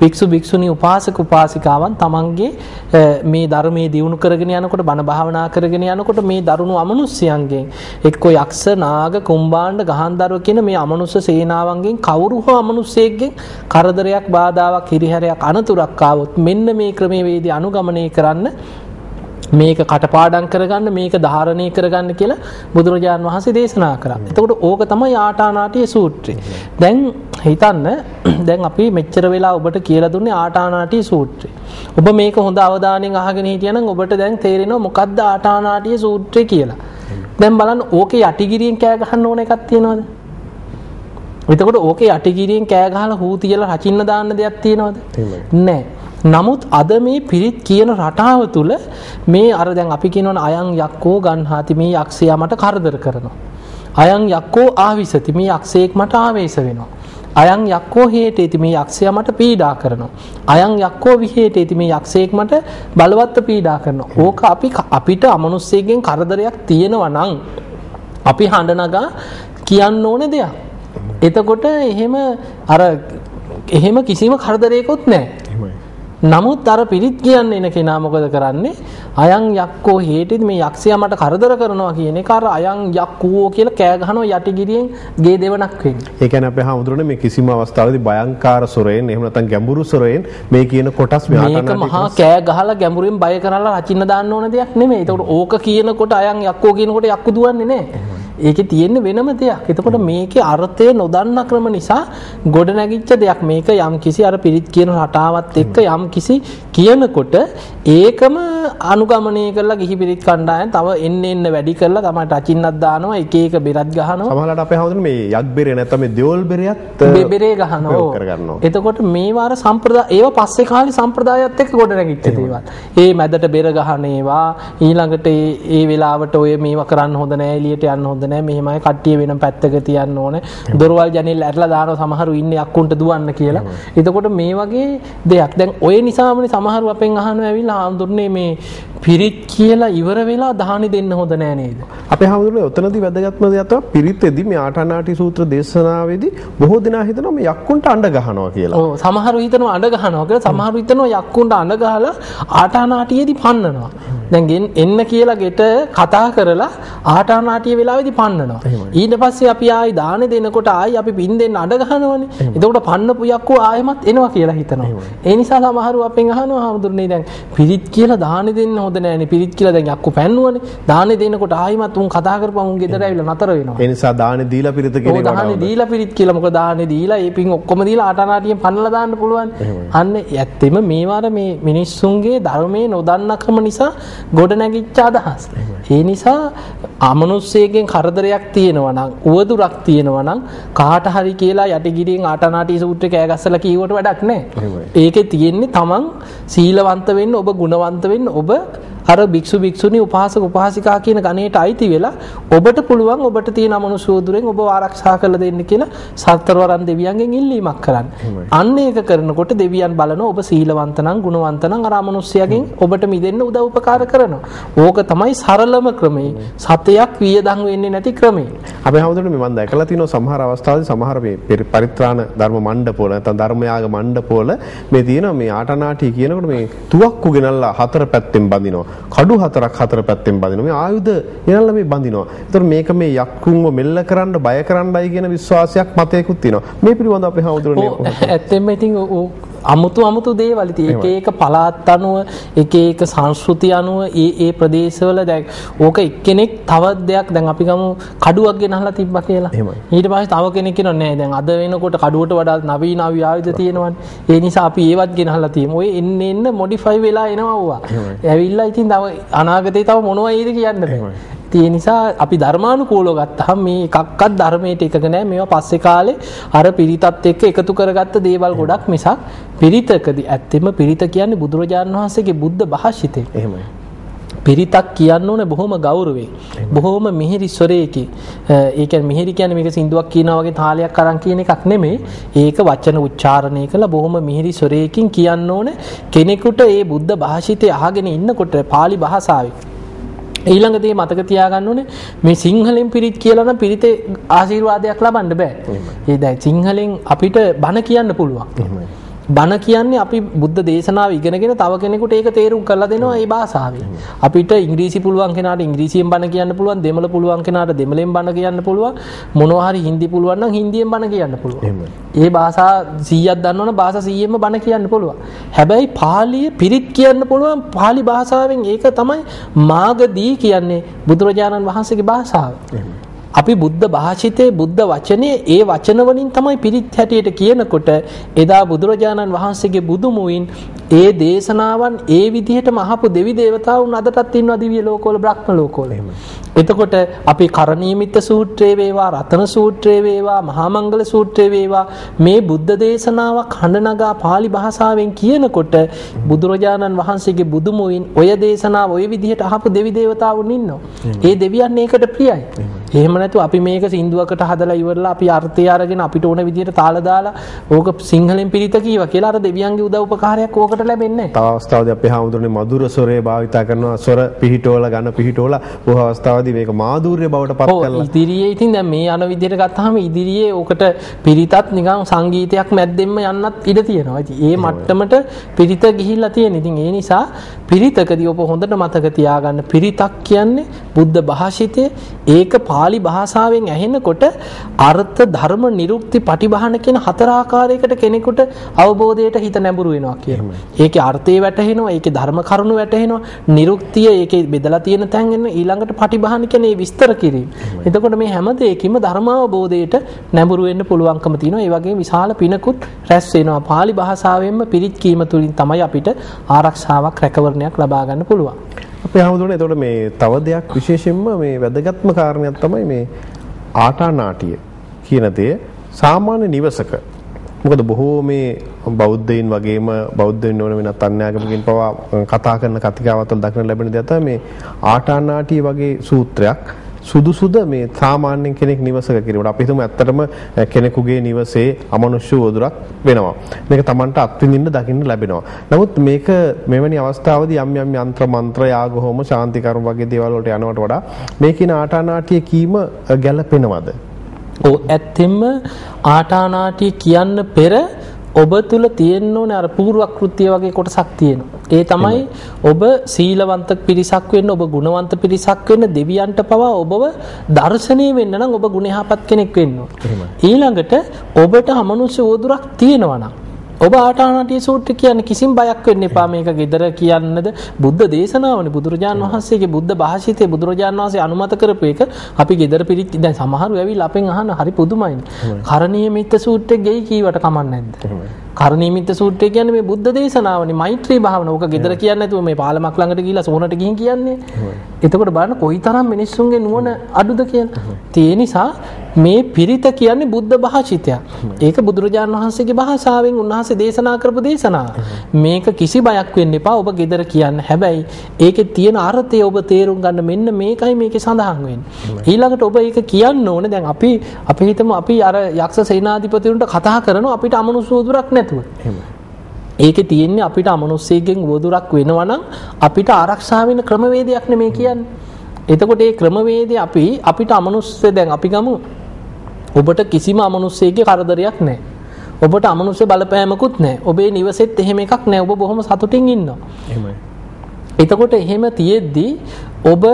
B: භික්ෂු භික්ෂුණී උපාසක උපාසිකාවන් තමන්ගේ මේ ධර්මයේ දියුණු කරගෙන යනකොට බණ භාවනා කරගෙන යනකොට මේ දරුණු අමනුෂ්‍යයන්ගෙන් එක්ක යක්ෂ නාග කුම්බාණ්ඩ ගහන්දරව කියන මේ අමනුෂ්‍ය සේනාවන්ගෙන් කවුරු හෝ අමනුෂ්‍යයෙක්ගෙන් කරදරයක් බාධාවක් හිරිහැරයක් අනතුරක් ආවොත් මෙන්න මේ ක්‍රමවේදී අනුගමනය කරන්න මේක කටපාඩම් කරගන්න මේක ධාරණය කරගන්න කියලා බුදුරජාණන් වහන්සේ දේශනා කරා. එතකොට ඕක තමයි ආටානාටිය සූත්‍රය. දැන් හිතන්න දැන් අපි මෙච්චර වෙලා ඔබට කියලා දුන්නේ ආටානාටිය සූත්‍රය. ඔබ මේක හොඳ අවධානයෙන් අහගෙන හිටියනම් ඔබට දැන් තේරෙනවා මොකද්ද ආටානාටිය සූත්‍රය කියලා. දැන් බලන්න ඕකේ යටිගිරියෙන් කෑ ගහන්න ඕන එකක් තියෙනවද? එතකොට ඕකේ යටිගිරියෙන් කෑ ගහලා හූ තියලා රචින්න දාන්න දෙයක් තියෙනවද? නැහැ. නමුත් අද මේ පිරිත් කියන රටාව තුල මේ අර දැන් අපි කියනවනේ අයන් යක්කෝ ගන්හාති මේ යක්ෂයා මට කරදර කරනවා. අයන් යක්කෝ ආවිසති මේ යක්ෂයෙක් මට ආවේශ වෙනවා. අයන් යක්කෝ හේතේති මේ යක්ෂයා මට පීඩා කරනවා. අයන් යක්කෝ විහෙතේති මේ යක්ෂයෙක් මට බලවත්ව පීඩා කරනවා. ඕක අපි අපිට අමනුස්සයෙක්ගෙන් කරදරයක් තියෙනවා නම් අපි හඬ නගා කියන්න ඕන දෙයක්. එතකොට එහෙම අර එහෙම කිසිම කරදරයකුත් නැහැ. නමුත් අර පිරිත් කියන්න එන කෙනා මොකද කරන්නේ? අයන් යක්කෝ හේටිද මේ යක්ෂයා මට කරදර කරනවා කියන එක අර අයන් යක්කෝ කියලා කෑ ගහනවා යටිගිරියෙන් ගේ දෙවණක් වෙන්නේ.
A: ඒ කියන්නේ අපේ හාමුදුරනේ මේ කිසිම අවස්ථාවකදී භයංකාර සොරෙන් එහෙම නැත්නම් ගැඹුරු සොරෙන් මේ කියන කොටස් මේ
B: මේක මහා කෑ ගහලා ගැඹුරින් බය කරලා රචින්න දාන්න ඕන දෙයක් නෙමෙයි. ඒකට ඕක කියනකොට අයන් යක්කෝ කියනකොට යක්කු දුවන්නේ නැහැ. ඒකේ තියෙන්නේ වෙනම දෙයක්. එතකොට මේකේ අර්ථය නොදන්නා ක්‍රම නිසා ගොඩ නැගිච්ච දෙයක්. මේක යම් කිසි අර පිරිත් කියන රටාවත් එක්ක යම් කිසි කියනකොට ඒකම අනුගමනය කරලා ගිහි පිරිත් කණ්ඩායම් තව එන්න එන්න වැඩි කරලා තමයි රචින්නක් දානවා එක එක බෙරත් ගහනවා.
A: සමහරවිට අපේ හවුදුනේ මේ යක් බෙරේ නැත්නම් මේ දෙවල් බෙරයත්
B: බෙරේ ගහනවා. එතකොට මේවාර සම්ප්‍රදාය ඒවා පස්සේ කාලේ සම්ප්‍රදායත් එක්ක ගොඩ නැගිච්ච දේවල්. ඒ මැදට බෙර ගහන ඒවා ඊළඟට ඒ වෙලාවට ඔය මේවා කරන්න හොඳ නෑ එළියට යන්න හොඳ නෑ මෙහෙමයි කට්ටිය වෙන පැත්තක තියන්න ඕනේ. දොරවල් ජනෙල් ඇරලා දානවා සමහරු ඉන්නේ යක්කුන්ට දුවන්න කියලා. එතකොට මේ වගේ දෙයක්. දැන් ඔය නිසාමනේ සමහරු අපෙන් අහනවා ඇවිල්ලා ආම්දුරනේ මේ පිරිත් කියලා ඉවර වෙලා දහනි දෙන්න හොඳ නෑ නේද?
A: අපේ හාමුදුරුවෝ ඔතනදී වැදගත්ම දෙයක් තමයි පිරිතෙදි මේ ආටානාටි සූත්‍ර දේශනාවේදී බොහෝ දෙනා හිතනවා මේ යක්කුන්ට අඬ ගහනවා කියලා.
B: ඔව් සමහරු හිතනවා අඬ ගහනවා කියලා සමහරු හිතනවා යක්කුන්ට අඬ ගහලා ආටානාටියේදී පන්නනවා. දැන් එන්න කියලා ගෙට කතා කරලා ආටානාටිය වෙලාවේදී පන්නනවා. ඊට පස්සේ අපි ආයි දාන දෙනකොට ආයි අපි පින් දෙන්න අඬ ගහනවනේ. එතකොට පන්නපු යක්කෝ ආයෙමත් එනවා කියලා හිතනවා. ඒ නිසා සමහරු අපෙන් අහනවා හාමුදුරනේ දැන් පිරිත් කියලා දාන දෙන්න හොඳ නෑනේ. පිරිත් කියලා දැන් යක්කෝ පැන්නුවනේ. දාන දෙනකොට ආයිමත් උන් කතා කරපුවම උන් ගෙදර ඇවිල්ලා නතර වෙනවා.
A: ඒ නිසා දාන දීලා පිරිත
B: එක දාන දීලා පිරිත් කියලා මොකද දාන දීලා ඒ පින් ඔක්කොම දීලා ආටානාටියෙන් පන්නලා දාන්න පුළුවන්. අන්න ඇත්තෙම මේවාර මේ මිනිස්සුන්ගේ ධර්මයේ නොදන්නකම නිසා ගොඩ නැගිච්ච අදහස්. ඒ නිසා අමනුස්සයෙක්ගෙන් කරදරයක් තියෙනවා නම් උවදුරක් තියෙනවා නම් කාට හරි කියලා යටිගිරියෙන් ආටනාටි සූත්‍රය කෑගස්සලා කීවට වැඩක් නැහැ. ඒකේ තියෙන්නේ තමන් සීලවන්ත වෙන්න ඔබ ගුණවන්ත වෙන්න ඔබ අර භික්ෂු භික්ෂුණී උපාසක උපාසිකා කියන ගණයට අයිති වෙලා ඔබට පුළුවන් ඔබට තියෙන අමනුෂ්‍යෝදුරෙන් ඔබ ආරක්ෂා කරලා දෙන්න කියලා සතරවරන් දෙවියන්ගෙන් ඉල්ලීමක් කරන්න. අන්න ඒක කරනකොට දෙවියන් බලන ඔබ සීලවන්ත නම් ගුණවන්ත නම් අර අමනුෂ්‍යයෙන් ඔබට මිදෙන්න උදව් උපකාර කරනවා. ඕක තමයි සරලම ක්‍රමේ. සතයක් වියදම් වෙන්නේ නැති ක්‍රමේ.
A: අපි හැමෝටම මම දැකලා තියෙනවා සමහර අවස්ථාවලදී සමහර මේ පරිත්‍රාණ ධර්ම මණ්ඩපවල නැත්නම් ධර්මයාග මණ්ඩපවල මේ තියෙනවා මේ ආටනාටි කියනකොට මේ තුවක්කු ගෙනල්ලා හතර පැත්තෙන් බඳිනවා. කඩු හතරක් හතර පැත්තෙන් බඳිනවා. මේ ආයුධ ගෙනල්ලා මේ බඳිනවා. ඒතර මේක මේ යක්කුන්ව මෙල්ල කරන්න බය කරන්නයි කියන විශ්වාසයක් මතයකුත් තියෙනවා. මේ පිළිබඳව අපි හැමෝටම
B: ඇත්තෙන්ම ඉතින් අමුතු අමුතු දේවල් ඉතින් එක එක පළාත් අනුව එක එක සංස්කෘති අනුව ඒ ඒ ප්‍රදේශවල දැන් ඕක එක්කෙනෙක් තවත් දෙයක් දැන් අපි ගමු කඩුවක් ගෙනහලා තිබ්බා කියලා. ඊට පස්සේ තව කෙනෙක් කියනවා නෑ දැන් අද වෙනකොට කඩුවට වඩා නවීන ආයුධ තියෙනවනේ. ඒ නිසා අපි ඒවත් ගෙනහලා තියමු. ඔය එන්න එන්න මොඩිෆයි වෙලා එනවා. ඇවිල්ලා ඉතින් තව අනාගතේ තව මොනවයිද කියන්න බෑ. ඒ නිසා අපි ධර්මානුකූලව ගත්තහම මේ එකක්වත් ධර්මයට එකක නෑ මේවා පස්සේ කාලේ අර පිරිතත් එක්ක එකතු කරගත්ත දේවල් ගොඩක් මිසක් පිරිතකදී ඇත්තෙම පිරිත කියන්නේ බුදුරජාණන් වහන්සේගේ බුද්ධ භාෂිතේ.
A: එහෙමයි.
B: පිරිතක් කියන්න ඕනේ බොහොම ගෞරවයෙන්. බොහොම මිහිරි ස්වරයකින්. ඒ කියන්නේ මිහිරි කියන්නේ මේක සින්දුවක් කියනවා වගේ තාලයක් අරන් කියන එකක් නෙමෙයි. ඒක වචන උච්චාරණය කළා බොහොම මිහිරි ස්වරයකින් කියන්න ඕනේ කෙනෙකුට ඒ බුද්ධ භාෂිතය අහගෙන ඉන්නකොට pāli භාෂාවේ ඊළඟ දේ මතක තියාගන්න ඕනේ මේ සිංහලෙන් පිරිත් කියලා නම් පිරිතේ ආශිර්වාදයක් ලබන්න බෑ. ඒ දැන් සිංහලෙන් අපිට බණ කියන්න පුළුවන්. බණ කියන්නේ අපි බුද්ධ දේශනාව ඉගෙනගෙන තව කෙනෙකුට ඒක තේරුම් කරලා දෙනවා ඒ භාෂාවෙන්. අපිට ඉංග්‍රීසි පුළුවන් කෙනාට ඉංග්‍රීසියෙන් බණ කියන්න පුළුවන්, දෙමළ පුළුවන් කෙනාට දෙමළෙන් බණ කියන්න පුළුවන්, මොනවා හරි හින්දි පුළුවන් නම් හින්දියෙන් බණ කියන්න පුළුවන්. ඒ භාෂා 100ක් දන්නවනම් භාෂා 100ෙන්ම බණ කියන්න පුළුවන්. හැබැයි පාලිය පිරිත් කියන්න පුළුවන් පාලි භාෂාවෙන් ඒක තමයි මාගදී කියන්නේ බුදුරජාණන් වහන්සේගේ භාෂාව. අපි බුද්ධ භාෂිතේ බුද්ධ වචනේ ඒ වචන වලින් තමයි පිරිත් හැටියට කියනකොට එදා බුදුරජාණන් වහන්සේගේ බුදුමුවින් ඒ දේශනාවන් ඒ විදිහටම අහපු දෙවි දේවතාවුන් අදටත් ඉන්නවා දිව්‍ය ලෝකවල බ්‍රහ්ම ලෝකවල. එතකොට අපි කරණීයමිත්ත සූත්‍රයේ වේවා රතන සූත්‍රයේ වේවා මහා මංගල සූත්‍රයේ වේවා මේ බුද්ධ දේශනාවක් හඬනගා pāli භාෂාවෙන් කියනකොට බුදුරජාණන් වහන්සේගේ බුදුමුවින් ඔය දේශනාව ඔය විදිහට අහපු දෙවි දේවතාවුන් ඉන්නවා. ඒ දෙවියන් ඒකට ප්‍රියයි. එහෙම නැතුව අපි මේක සින්දුවකට හදලා ඉවරලා අපි අර්ථය අරගෙන අපිට ඕන විදිහට තාලා දාලා ඕක සිංහලෙන් පිළිත කීවා කියලා අර දෙවියන්ගේ උදව් උපකාරයක් ඕකට ලැබෙන්නේ
A: නැහැ. තව අවස්ථාවදී අපේ හාමුදුරනේ මధుර ස්වරය භාවිතා කරනවා ස්වර පිහිටෝල ගන්න පිහිටෝල බොහෝ අවස්ථාවදී මේක මාධුර්ය බවට පත් කරලා.
B: ඉදිරියේ ඉතින් දැන් මේ යන විදිහට ගත්තාම ඉදිරියේ ඕකට පිරිතත් නිකන් සංගීතයක් මැද්දෙන්ම යන්නත් ඉඩ තියෙනවා. ඉතින් ඒ මට්ටමට පිරිත ගිහිල්ලා තියෙන. ඉතින් ඒ නිසා පිරිතකදී ඔබ හොඳට මතක තියාගන්න පිරිතක් කියන්නේ බුද්ධ භාෂිතය ඒක pāli භාෂාවෙන් ඇහෙනකොට අර්ථ ධර්ම නිරුක්ති පටිභාන කියන හතර ආකාරයකට කෙනෙකුට අවබෝධයට හිත නැඹුරු වෙනවා කියනවා. ඒකේ අර්ථය වැටහෙනවා, ඒකේ ධර්ම කරුණු වැටහෙනවා, නිරුක්තිය ඒකේ බෙදලා තියෙන තැන් එන්න ඊළඟට පටිභාන කියන්නේ විස්තර කිරීම. එතකොට මේ හැම දෙයකින්ම ධර්ම අවබෝධයට නැඹුරු වෙන්න පුළුවන්කම තියෙනවා. ඒ වගේම විශාල පිනකුත් රැස් වෙනවා. pāli භාෂාවෙන්ම පිරිත් කීම තුලින් තමයි අපිට ආරක්ෂාවක් රැකවරණයක් ලබා ගන්න පුළුවන්.
A: අපේ හැමෝටම එතකොට මේ තව දෙයක් විශේෂයෙන්ම මේ වැදගත්ම කාරණයක් තමයි මේ ආටානාටිය කියන දේ සාමාන්‍ය නිවසක මොකද බොහෝ මේ බෞද්ධයින් වගේම බෞද්ධයින් ඕන වෙනත් අන්‍යාගමිකින් පවා කතා කරන කතිකාවතල් දක්න ලැබෙන දෙයක් තමයි මේ ආටානාටිය වගේ සූත්‍රයක් සුදුසුද? මේ සාමාන්‍ය කෙනෙක් නිවසක කිරීමට අපි හිතමු ඇත්තටම කෙනෙකුගේ නිවසේ අමනුෂ්‍ය වදුරක් වෙනවා. මේක Tamanට අත්විඳින්න දකින්න ලැබෙනවා. නමුත් මේක මෙවැනි අවස්ථාවදී යම් යම් යంత్ర මන්ත්‍ර යාග හෝම ශාන්ති කර්ම වගේ දේවල් වලට යනවට වඩා මේ කියන ආටානාටිය කීම ගැළපෙනවද?
B: ඔව් ඇත්තෙන්ම ආටානාටිය කියන්න පෙර ඔබ තුල තියෙන්න ඕනේ අර පූර්ව කෘත්‍ය වගේ කොටසක් තියෙනවා. ඒ තමයි ඔබ සීලවන්ත පිරිසක් වෙන්න, ඔබ ගුණවන්ත පිරිසක් වෙන්න, දෙවියන්ට පවා ඔබව දර්ශනීය වෙන්න නම් ඔබ ගුණයහපත් කෙනෙක් වෙන්න ඊළඟට ඔබට අමනුෂ්‍ය ඕදුරක් තියෙනවා ඔබ ආටානාටිය සූත්‍රය කියන්නේ කිසිම බයක් වෙන්න එපා. මේක gedara කියන්නද? බුද්ධ දේශනාවනේ බුදුරජාන් වහන්සේගේ බුද්ධ භාෂිතේ බුදුරජාන් වහන්සේ අනුමත කරපු එක අපි gedara පිරිත් දැන් සමහරව ඇවිල්ලා අපෙන් අහන හරි පුදුමයිනේ. කරණීය මිත්‍ය සූත්‍රය ගෙයි කීවට කමක් නැද්ද කරණීමිත්ත සූත්‍රය කියන්නේ මේ බුද්ධ දේශනාවනේ මෛත්‍රී භාවනාව. ඕක gedara කියන්නේ නැතුව මේ පාලමක් ළඟට ගිහිල්ලා සෝනට ගිහින් කියන්නේ. එතකොට බලන්න කොයිතරම් මිනිස්සුන්ගේ නුවණ අඩුද කියලා. ඒ නිසා මේ පිරිත කියන්නේ බුද්ධ භාෂිතයක්. ඒක බුදුරජාණන් වහන්සේගේ භාෂාවෙන් උන්වහන්සේ දේශනා කරපු දේශනාව. මේක කිසි බයක් වෙන්න එපා. ඔබ gedara කියන්න. හැබැයි ඒකේ තියෙන අර්ථය ඔබ තේරුම් ගන්න මෙන්න මේකයි මේකේ සඳහන් වෙන්නේ. ඊළඟට ඔබ ඒක කියන්න ඕනේ. දැන් අපි අපි හිතමු අපි අර යක්ෂ සේනාධිපතිවරුන්ට කතා කරනවා අපිට අමනුෂ්‍යෝදුරක් නැතුව. ඒකේ තියෙන්නේ අපිට අමනුෂ්‍යයෙන් වදුරක් වෙනවා නම් අපිට ආරක්ෂා වෙන ක්‍රමවේදයක් නෙමේ කියන්නේ. එතකොට මේ ක්‍රමවේදය අපි අපිට අමනුෂ්‍ය දැන් අපි ගමු ඔබට කිසිම අමනුෂ්‍යයෙක්ගේ කරදරයක් නැහැ. ඔබට අමනුෂ්‍ය බලපෑමකුත් නැහැ. ඔබේ නිවසෙත් එහෙම එකක් නැහැ. ඔබ බොහොම සතුටින් ඉන්නවා.
A: එහෙමයි.
B: එතකොට එහෙම තියෙද්දි ඔබ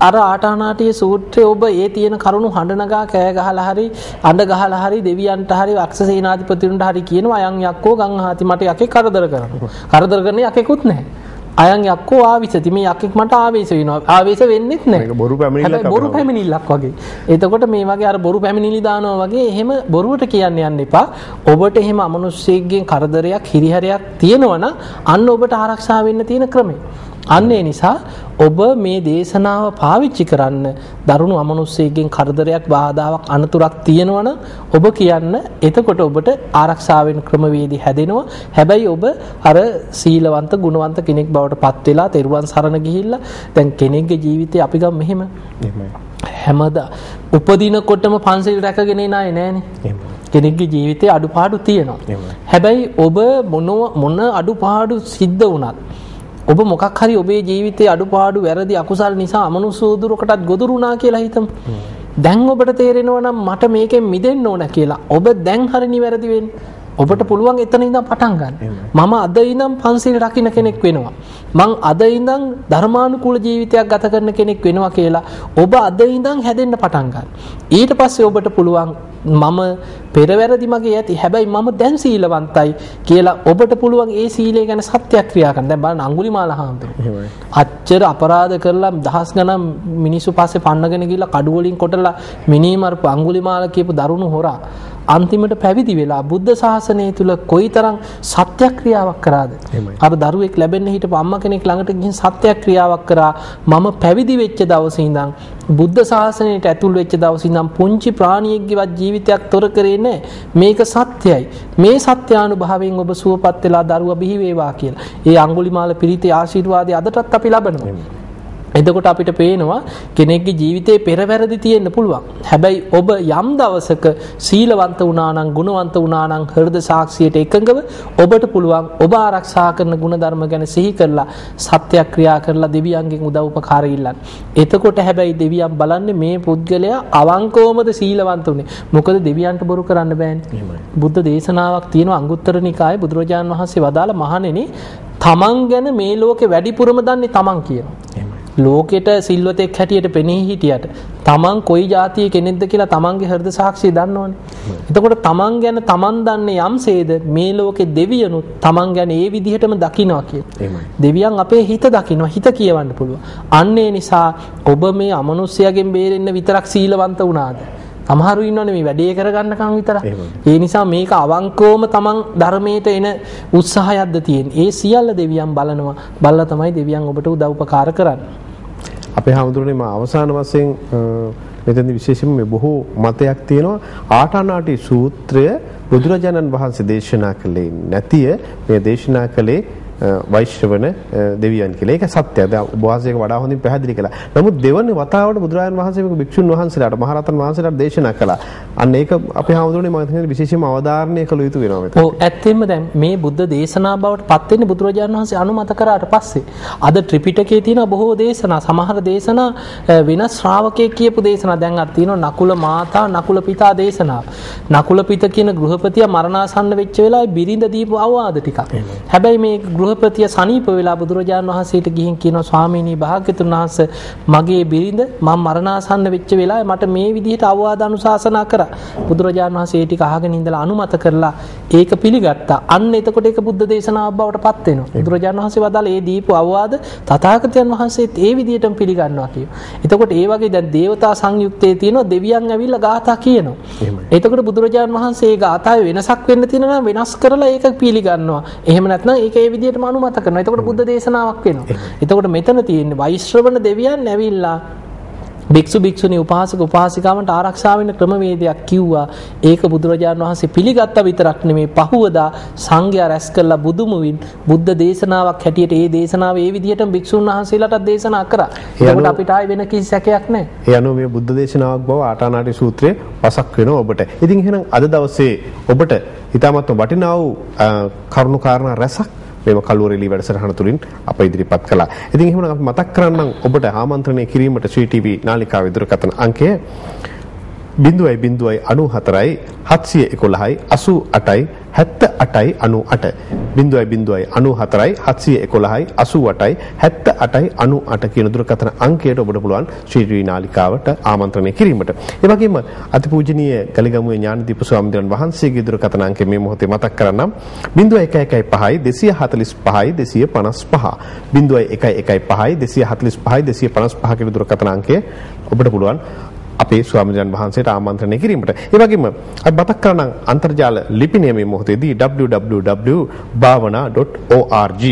B: අර ආටානාටිය සූත්‍රයේ ඔබ ඒ තියෙන කරුණු හඬනගා කෑ ගහලා හරි අඬ ගහලා හරි දෙවියන්ට හරි අක්ෂ සේනාධිපතිතුන්ට හරි කියනවා අයන් යක්කෝ ගංහාති මට යකෙක් කරදර කරනවා. කරදර කරන යකෙකුත් නැහැ. අයන් යක්කෝ ආවිසති මේ යකෙක් මට ආවේශ වෙනවා. ආවේශ වෙන්නෙත් නැහැ.
A: බොරු පැමිණිල්ලක්
B: බොරු පැමිණිල්ලක් වගේ. එතකොට මේ වගේ අර බොරු පැමිණිලි දානවා වගේ එහෙම බොරුවට කියන්න යන්න එපා. ඔබට එහෙම අමනුෂ්‍යයෙක්ගෙන් කරදරයක් හිරිහැරයක් තියෙනවා නම් අන්න ඔබට ආරක්ෂා වෙන්න තියෙන ක්‍රමය. අන්න ඒ නිසා ඔබ මේ දේශනාව පාවිච්චි කරන්න දරුණු අමනුෂ්‍යයෙක්ගෙන් කරදරයක් බාධාවක් අනතුරක් තියෙනවනම් ඔබ කියන්න. එතකොට ඔබට ආරක්ෂා වෙන ක්‍රමවේදී හැදෙනවා. හැබැයි ඔබ අර සීලවන්ත ගුණවන්ත කෙනෙක් බවට පත් වෙලා තෙරුවන් සරණ ගිහිල්ලා දැන් කෙනෙක්ගේ ජීවිතේ අපි ගම්. මෙහෙම හැමදා උපදිනකොටම පන්සිල් රැකගෙන ඉන අය නෑනේ. කෙනෙක්ගේ ජීවිතේ අඩුපාඩු තියෙනවා. හැබැයි ඔබ මොන මොන අඩුපාඩු සිද්ධ වුණත් ඔබ මොකක් හරි ඔබේ ජීවිතයේ අඩුපාඩු වැරදි අකුසල් නිසා අමනුෂ්‍යෝදුරකටත් ගොදුරුණා කියලා හිතමු. දැන් ඔබට තේරෙනවා නම් මට මේකෙන් මිදෙන්න ඕන කියලා. ඔබ දැන් හරි නිවැරදි වෙන්න. ඔබට පුළුවන් එතන ඉඳන් පටන් ගන්න. මම අද ඉඳන් පන්සිල් රකින්න කෙනෙක් වෙනවා. මං අද ඉඳන් ධර්මානුකූල ජීවිතයක් ගත කරන කෙනෙක් වෙනවා කියලා ඔබ අද ඉඳන් හැදෙන්න පටන් ගන්න. ඊට පස්සේ ඔබට පුළුවන් මම පෙරවැරදි මගේ ඇති හැබැයි මම දැන් සීලවන්තයි කියලා ඔබට පුළුවන් ඒ සීලය ගැන සත්‍යක්‍රියා කරන්න. දැන් බලන්න අඟුලිමාල හාමුදුරුවෝ. අච්චර අපරාධ කරලා දහස් ගණන් මිනිස්සු පස්සේ පන්නගෙන ගිහලා කඩු වලින් කොටලා මිනීමරපු අඟුලිමාල කියපු දරුණු හොරා අන්තිමට පැවිදි වෙලා බුද්ධ ශාසනය තුල කොයිතරම් සත්‍යක්‍රියාවක් කරාද? අර දරුවෙක් ලැබෙන්න හිටපු අම්මා කෙනෙක් ළඟට ගිහින් සත්‍යක්‍රියාවක් කරා. මම පැවිදි වෙච්ච දවසේ ඉඳන් බුද්ධ ශාසනයට ඇතුල් වෙච්ච දවසේ ඉඳන් පුංචි ප්‍රාණියෙක්ගේවත් ජීවිතයක් තොර කරේ නැහැ. මේක සත්‍යයි. මේ සත්‍යානුභවයෙන් ඔබ සුවපත් වෙලා දරුවා බිහි වේවා කියලා. ඒ අඟුලිමාල පිරිතේ ආශිර්වාදය අදටත් අපි ලබනවා එතකොට අපිට පේනවා කෙනෙක්ගේ ජීවිතේ පෙරවැරදි තියෙන්න පුළුවන්. හැබැයි ඔබ යම් දවසක සීලවන්ත වුණා නම් ගුණවන්ත වුණා නම් හෘද සාක්ෂියට එකඟව ඔබට පුළුවන් ඔබ ආරක්ෂා කරන ගුණධර්ම ගැන සිහි කරලා සත්‍යක්‍රියා කරලා දෙවියන්ගෙන් උදව් උපකාර ඉල්ලන්න. එතකොට හැබැයි දෙවියන් බලන්නේ මේ පුද්ගලයා අවංකවමද සීලවන්ත උනේ. මොකද දෙවියන්ට බොරු කරන්න බෑනේ. බුද්ධ දේශනාවක් තියෙනවා අංගුත්තර නිකායේ බුදුරජාණන් වහන්සේ වදාළ මහණෙනි තමන් ගැන මේ ලෝකේ වැඩිපුරම දන්නේ තමන් කියනවා. ලෝකෙට සිල්වතෙක් හැටියට පෙනී හිටියට තමන් කොයි જાතිය කෙනෙක්ද කියලා තමන්ගේ හෘද සාක්ෂිය දන්නවනේ. එතකොට තමන් ගැන තමන් දන්නේ යම්සේද මේ ලෝකේ දෙවියනුත් තමන් ගැන ඒ විදිහටම දකිනවා කියලා. දෙවියන් අපේ හිත දකිනවා හිත කියවන්න පුළුවන්. අන්න නිසා ඔබ මේ අමනුෂ්‍යයෙන් බේරෙන්න විතරක් සීලවන්ත වුණාද? සමහරු ඉන්නවනේ මේ වැඩේ කරගන්නකම් විතරක්. ඒ නිසා මේක අවංකවම තමන් ධර්මයට එන උත්සාහයක්ද තියෙන්නේ. ඒ සියල්ල දෙවියන් බලනවා. බලලා තමයි දෙවියන් ඔබට උදව් උපකාර කරන්නේ.
A: අපේ හැමදෙරේ මා අවසාන වශයෙන් මෙතෙන්දි විශේෂයෙන්ම මේ බොහෝ මතයක් තියෙනවා. ආටානාටි සූත්‍රය බුදුරජාණන් වහන්සේ දේශනා කළේ නැතිය. මේ දේශනා කළේ වෛශ්‍රවණ දෙවියන් කියලා. ඒක සත්‍යයි. දැන් ඔබ වහන්සේක වඩා හොඳින් පැහැදිලි කළා. නමුත් දෙවන්නේ වතාවට බුදුරජාණන් වහන්සේ මේක භික්ෂුන් වහන්සේලාට මහරහතන් වහන්සේලාට දේශනා කළා. අන්න ඒක අපේ හාමුදුරනේ මම හිතන්නේ විශේෂයෙන්ම අවධාරණය කළ යුතු වෙනවා මෙතන.
B: ඔව් ඇත්තෙන්ම දැන් මේ බුද්ධ දේශනා බවට පත් වෙන්නේ බුදුරජාණන් වහන්සේ අනුමත කරාට පස්සේ. අද ත්‍රිපිටකයේ තියෙන බොහෝ දේශනා සමහර දේශනා වෙනස් ශ්‍රාවකයෙක් කියපු දේශනා දැන් අර තියෙනවා නකුල මාතා නකුල පිතා දේශනාව. නකුල පිත කියන ගෘහපතියා මරණාසන්න වෙච්ච වෙලාවේ බිරිඳ දීපු අවවාද ටිකක්. හැබැයි මේ ගෘහපතිය සනීප වෙලා බුදුරජාණන් වහන්සේට ගිහින් කියනවා ස්වාමීනි භාග්‍යතුන් වහන්සේ මගේ බිරිඳ මම මරණාසන්න වෙච්ච වෙලාවේ මට මේ විදිහට අවවාද අනුශාසනා කරා. බුදුරජාණන් වහන්සේ ටික අහගෙන ඉඳලා අනුමත කරලා ඒක පිළිගත්තා. අන්න එතකොට ඒක බුද්ධ දේශනාවක් බවට පත් වෙනවා. බුදුරජාණන් වහන්සේ වදාළ ඒ දීපු අවවාද තථාගතයන් වහන්සේත් ඒ විදිහටම පිළිගන්නවා කියනවා. එතකොට ඒ වගේ දැන් දේවතා සංයුක්තයේ තියෙනවා දෙවියන් ඇවිල්ලා ගාථා කියනවා. එතකොට බුදුරජාණන් වහන්සේ ඒ ගාථාවේ වෙනසක් වෙන්න තියෙනවා වෙනස් කරලා ඒක පිළිගන්නවා. එහෙම නැත්නම් ඒක ඒ විදිහට විදිහටම අනුමත කරනවා. එතකොට බුද්ධ දේශනාවක් වෙනවා. එතකොට මෙතන තියෙන්නේ වෛශ්‍රවණ දෙවියන් ඇවිල්ලා භික්ෂු භික්ෂුණී උපාසක උපාසිකාවන්ට ආරක්ෂා වෙන ක්‍රමවේදයක් කිව්වා. ඒක බුදුරජාණන් වහන්සේ පිළිගත්ත විතරක් නෙමේ පහුවදා සංඝයා රැස් කළා බුදුමුවින් බුද්ධ දේශනාවක් හැටියට ඒ දේශනාව ඒ විදිහටම භික්ෂුන් වහන්සේලාට දේශනා කරා. ඒකට අපිට ආයි වෙන කිසි සැකයක් නැහැ.
A: ඒ අනුව මේ බුද්ධ දේශනාවක් බව ආටානාටි සූත්‍රයේ පසක් වෙනවා ඔබට. ඉතින් එහෙනම් අද දවසේ ඔබට ඊටමත් වටිනා වූ කරුණු කාරණා රැසක් මේව කළුවරෙලි වැඩසටහන තුලින් අප ඉදිරිපත් කළා. ඉතින් එහෙනම් අපි මතක් කරන්නම් ඔබට ආමන්ත්‍රණය කිරීමට ශ්‍රී ටීවී නාලිකාවේ දුරකථන අංකය 0.094යි 711යි 88යි 78යි 98 0.0යි 94යි 711යි 88යි 78යි 98 කියන දුරකථන අංකයට ඔබට පුළුවන් ශ්‍රී නාලිකාවට ආමන්ත්‍රණය කිරීමට. ඒ වගේම අතිපූජනීය ගලිගමුවේ ඥානදීප ස්වාමීන් වහන්සේගේ දුරකථන අංකය මේ මොහොතේ මතක් කරන්නම් 0115යි 245යි 255 0115යි 245යි 255 කියන දුරකථන අංකය ඔබට පුළුවන් අපේ ස්වාමීන් වහන්සේට ආමන්ත්‍රණය කිරීමට. ඒ වගේම අපි මතක් කරනම් අන්තර්ජාල ලිපිනය මේ මොහොතේදී www.bhavana.org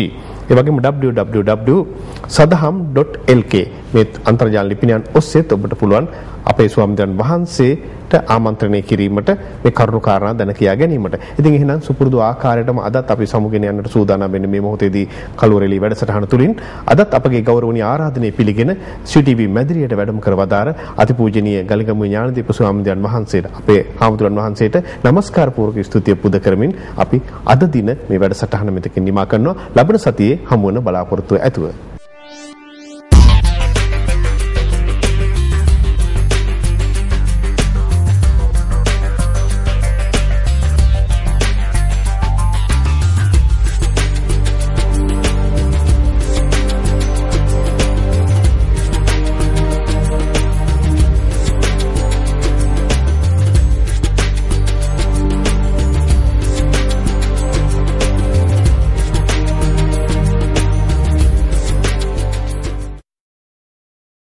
A: ඒ වගේම www.sadham.lk මේ අන්තර්ජාල ලිපිනයන් ඔස්සේත් ඔබට පුළුවන් අපේ ස්වාමීන් වහන්සේට ආමන්ත්‍රණය කිරීමට මේ කරුණු කාරණා දැන කියා ගැනීමට. ඉතින් එහෙනම් සුපුරුදු ආකාරයටම අදත් අපි සමුගෙන යන්නට සූදානම් වෙන්නේ මේ මොහොතේදී කලුවරෙලි වැඩසටහන තුලින්. අදත් අපගේ ගෞරවනීය ආරාධනය පිළිගෙන සිටිවි මැදිරියට වැඩම කර වදාර අතිපූජනීය ගලිගමුවේ ඥානදීප ස්වාමීන් වහන්සේට අපේ ආමුදුරන් වහන්සේට নমස්කාර පූර්වක ස්තුතිය පුද කරමින් අපි අද දින මේ වැඩසටහන මෙතකින් නිමා කරනවා. ලබන සතියේ හමු වන බලාපොරොත්තු ඇතුව.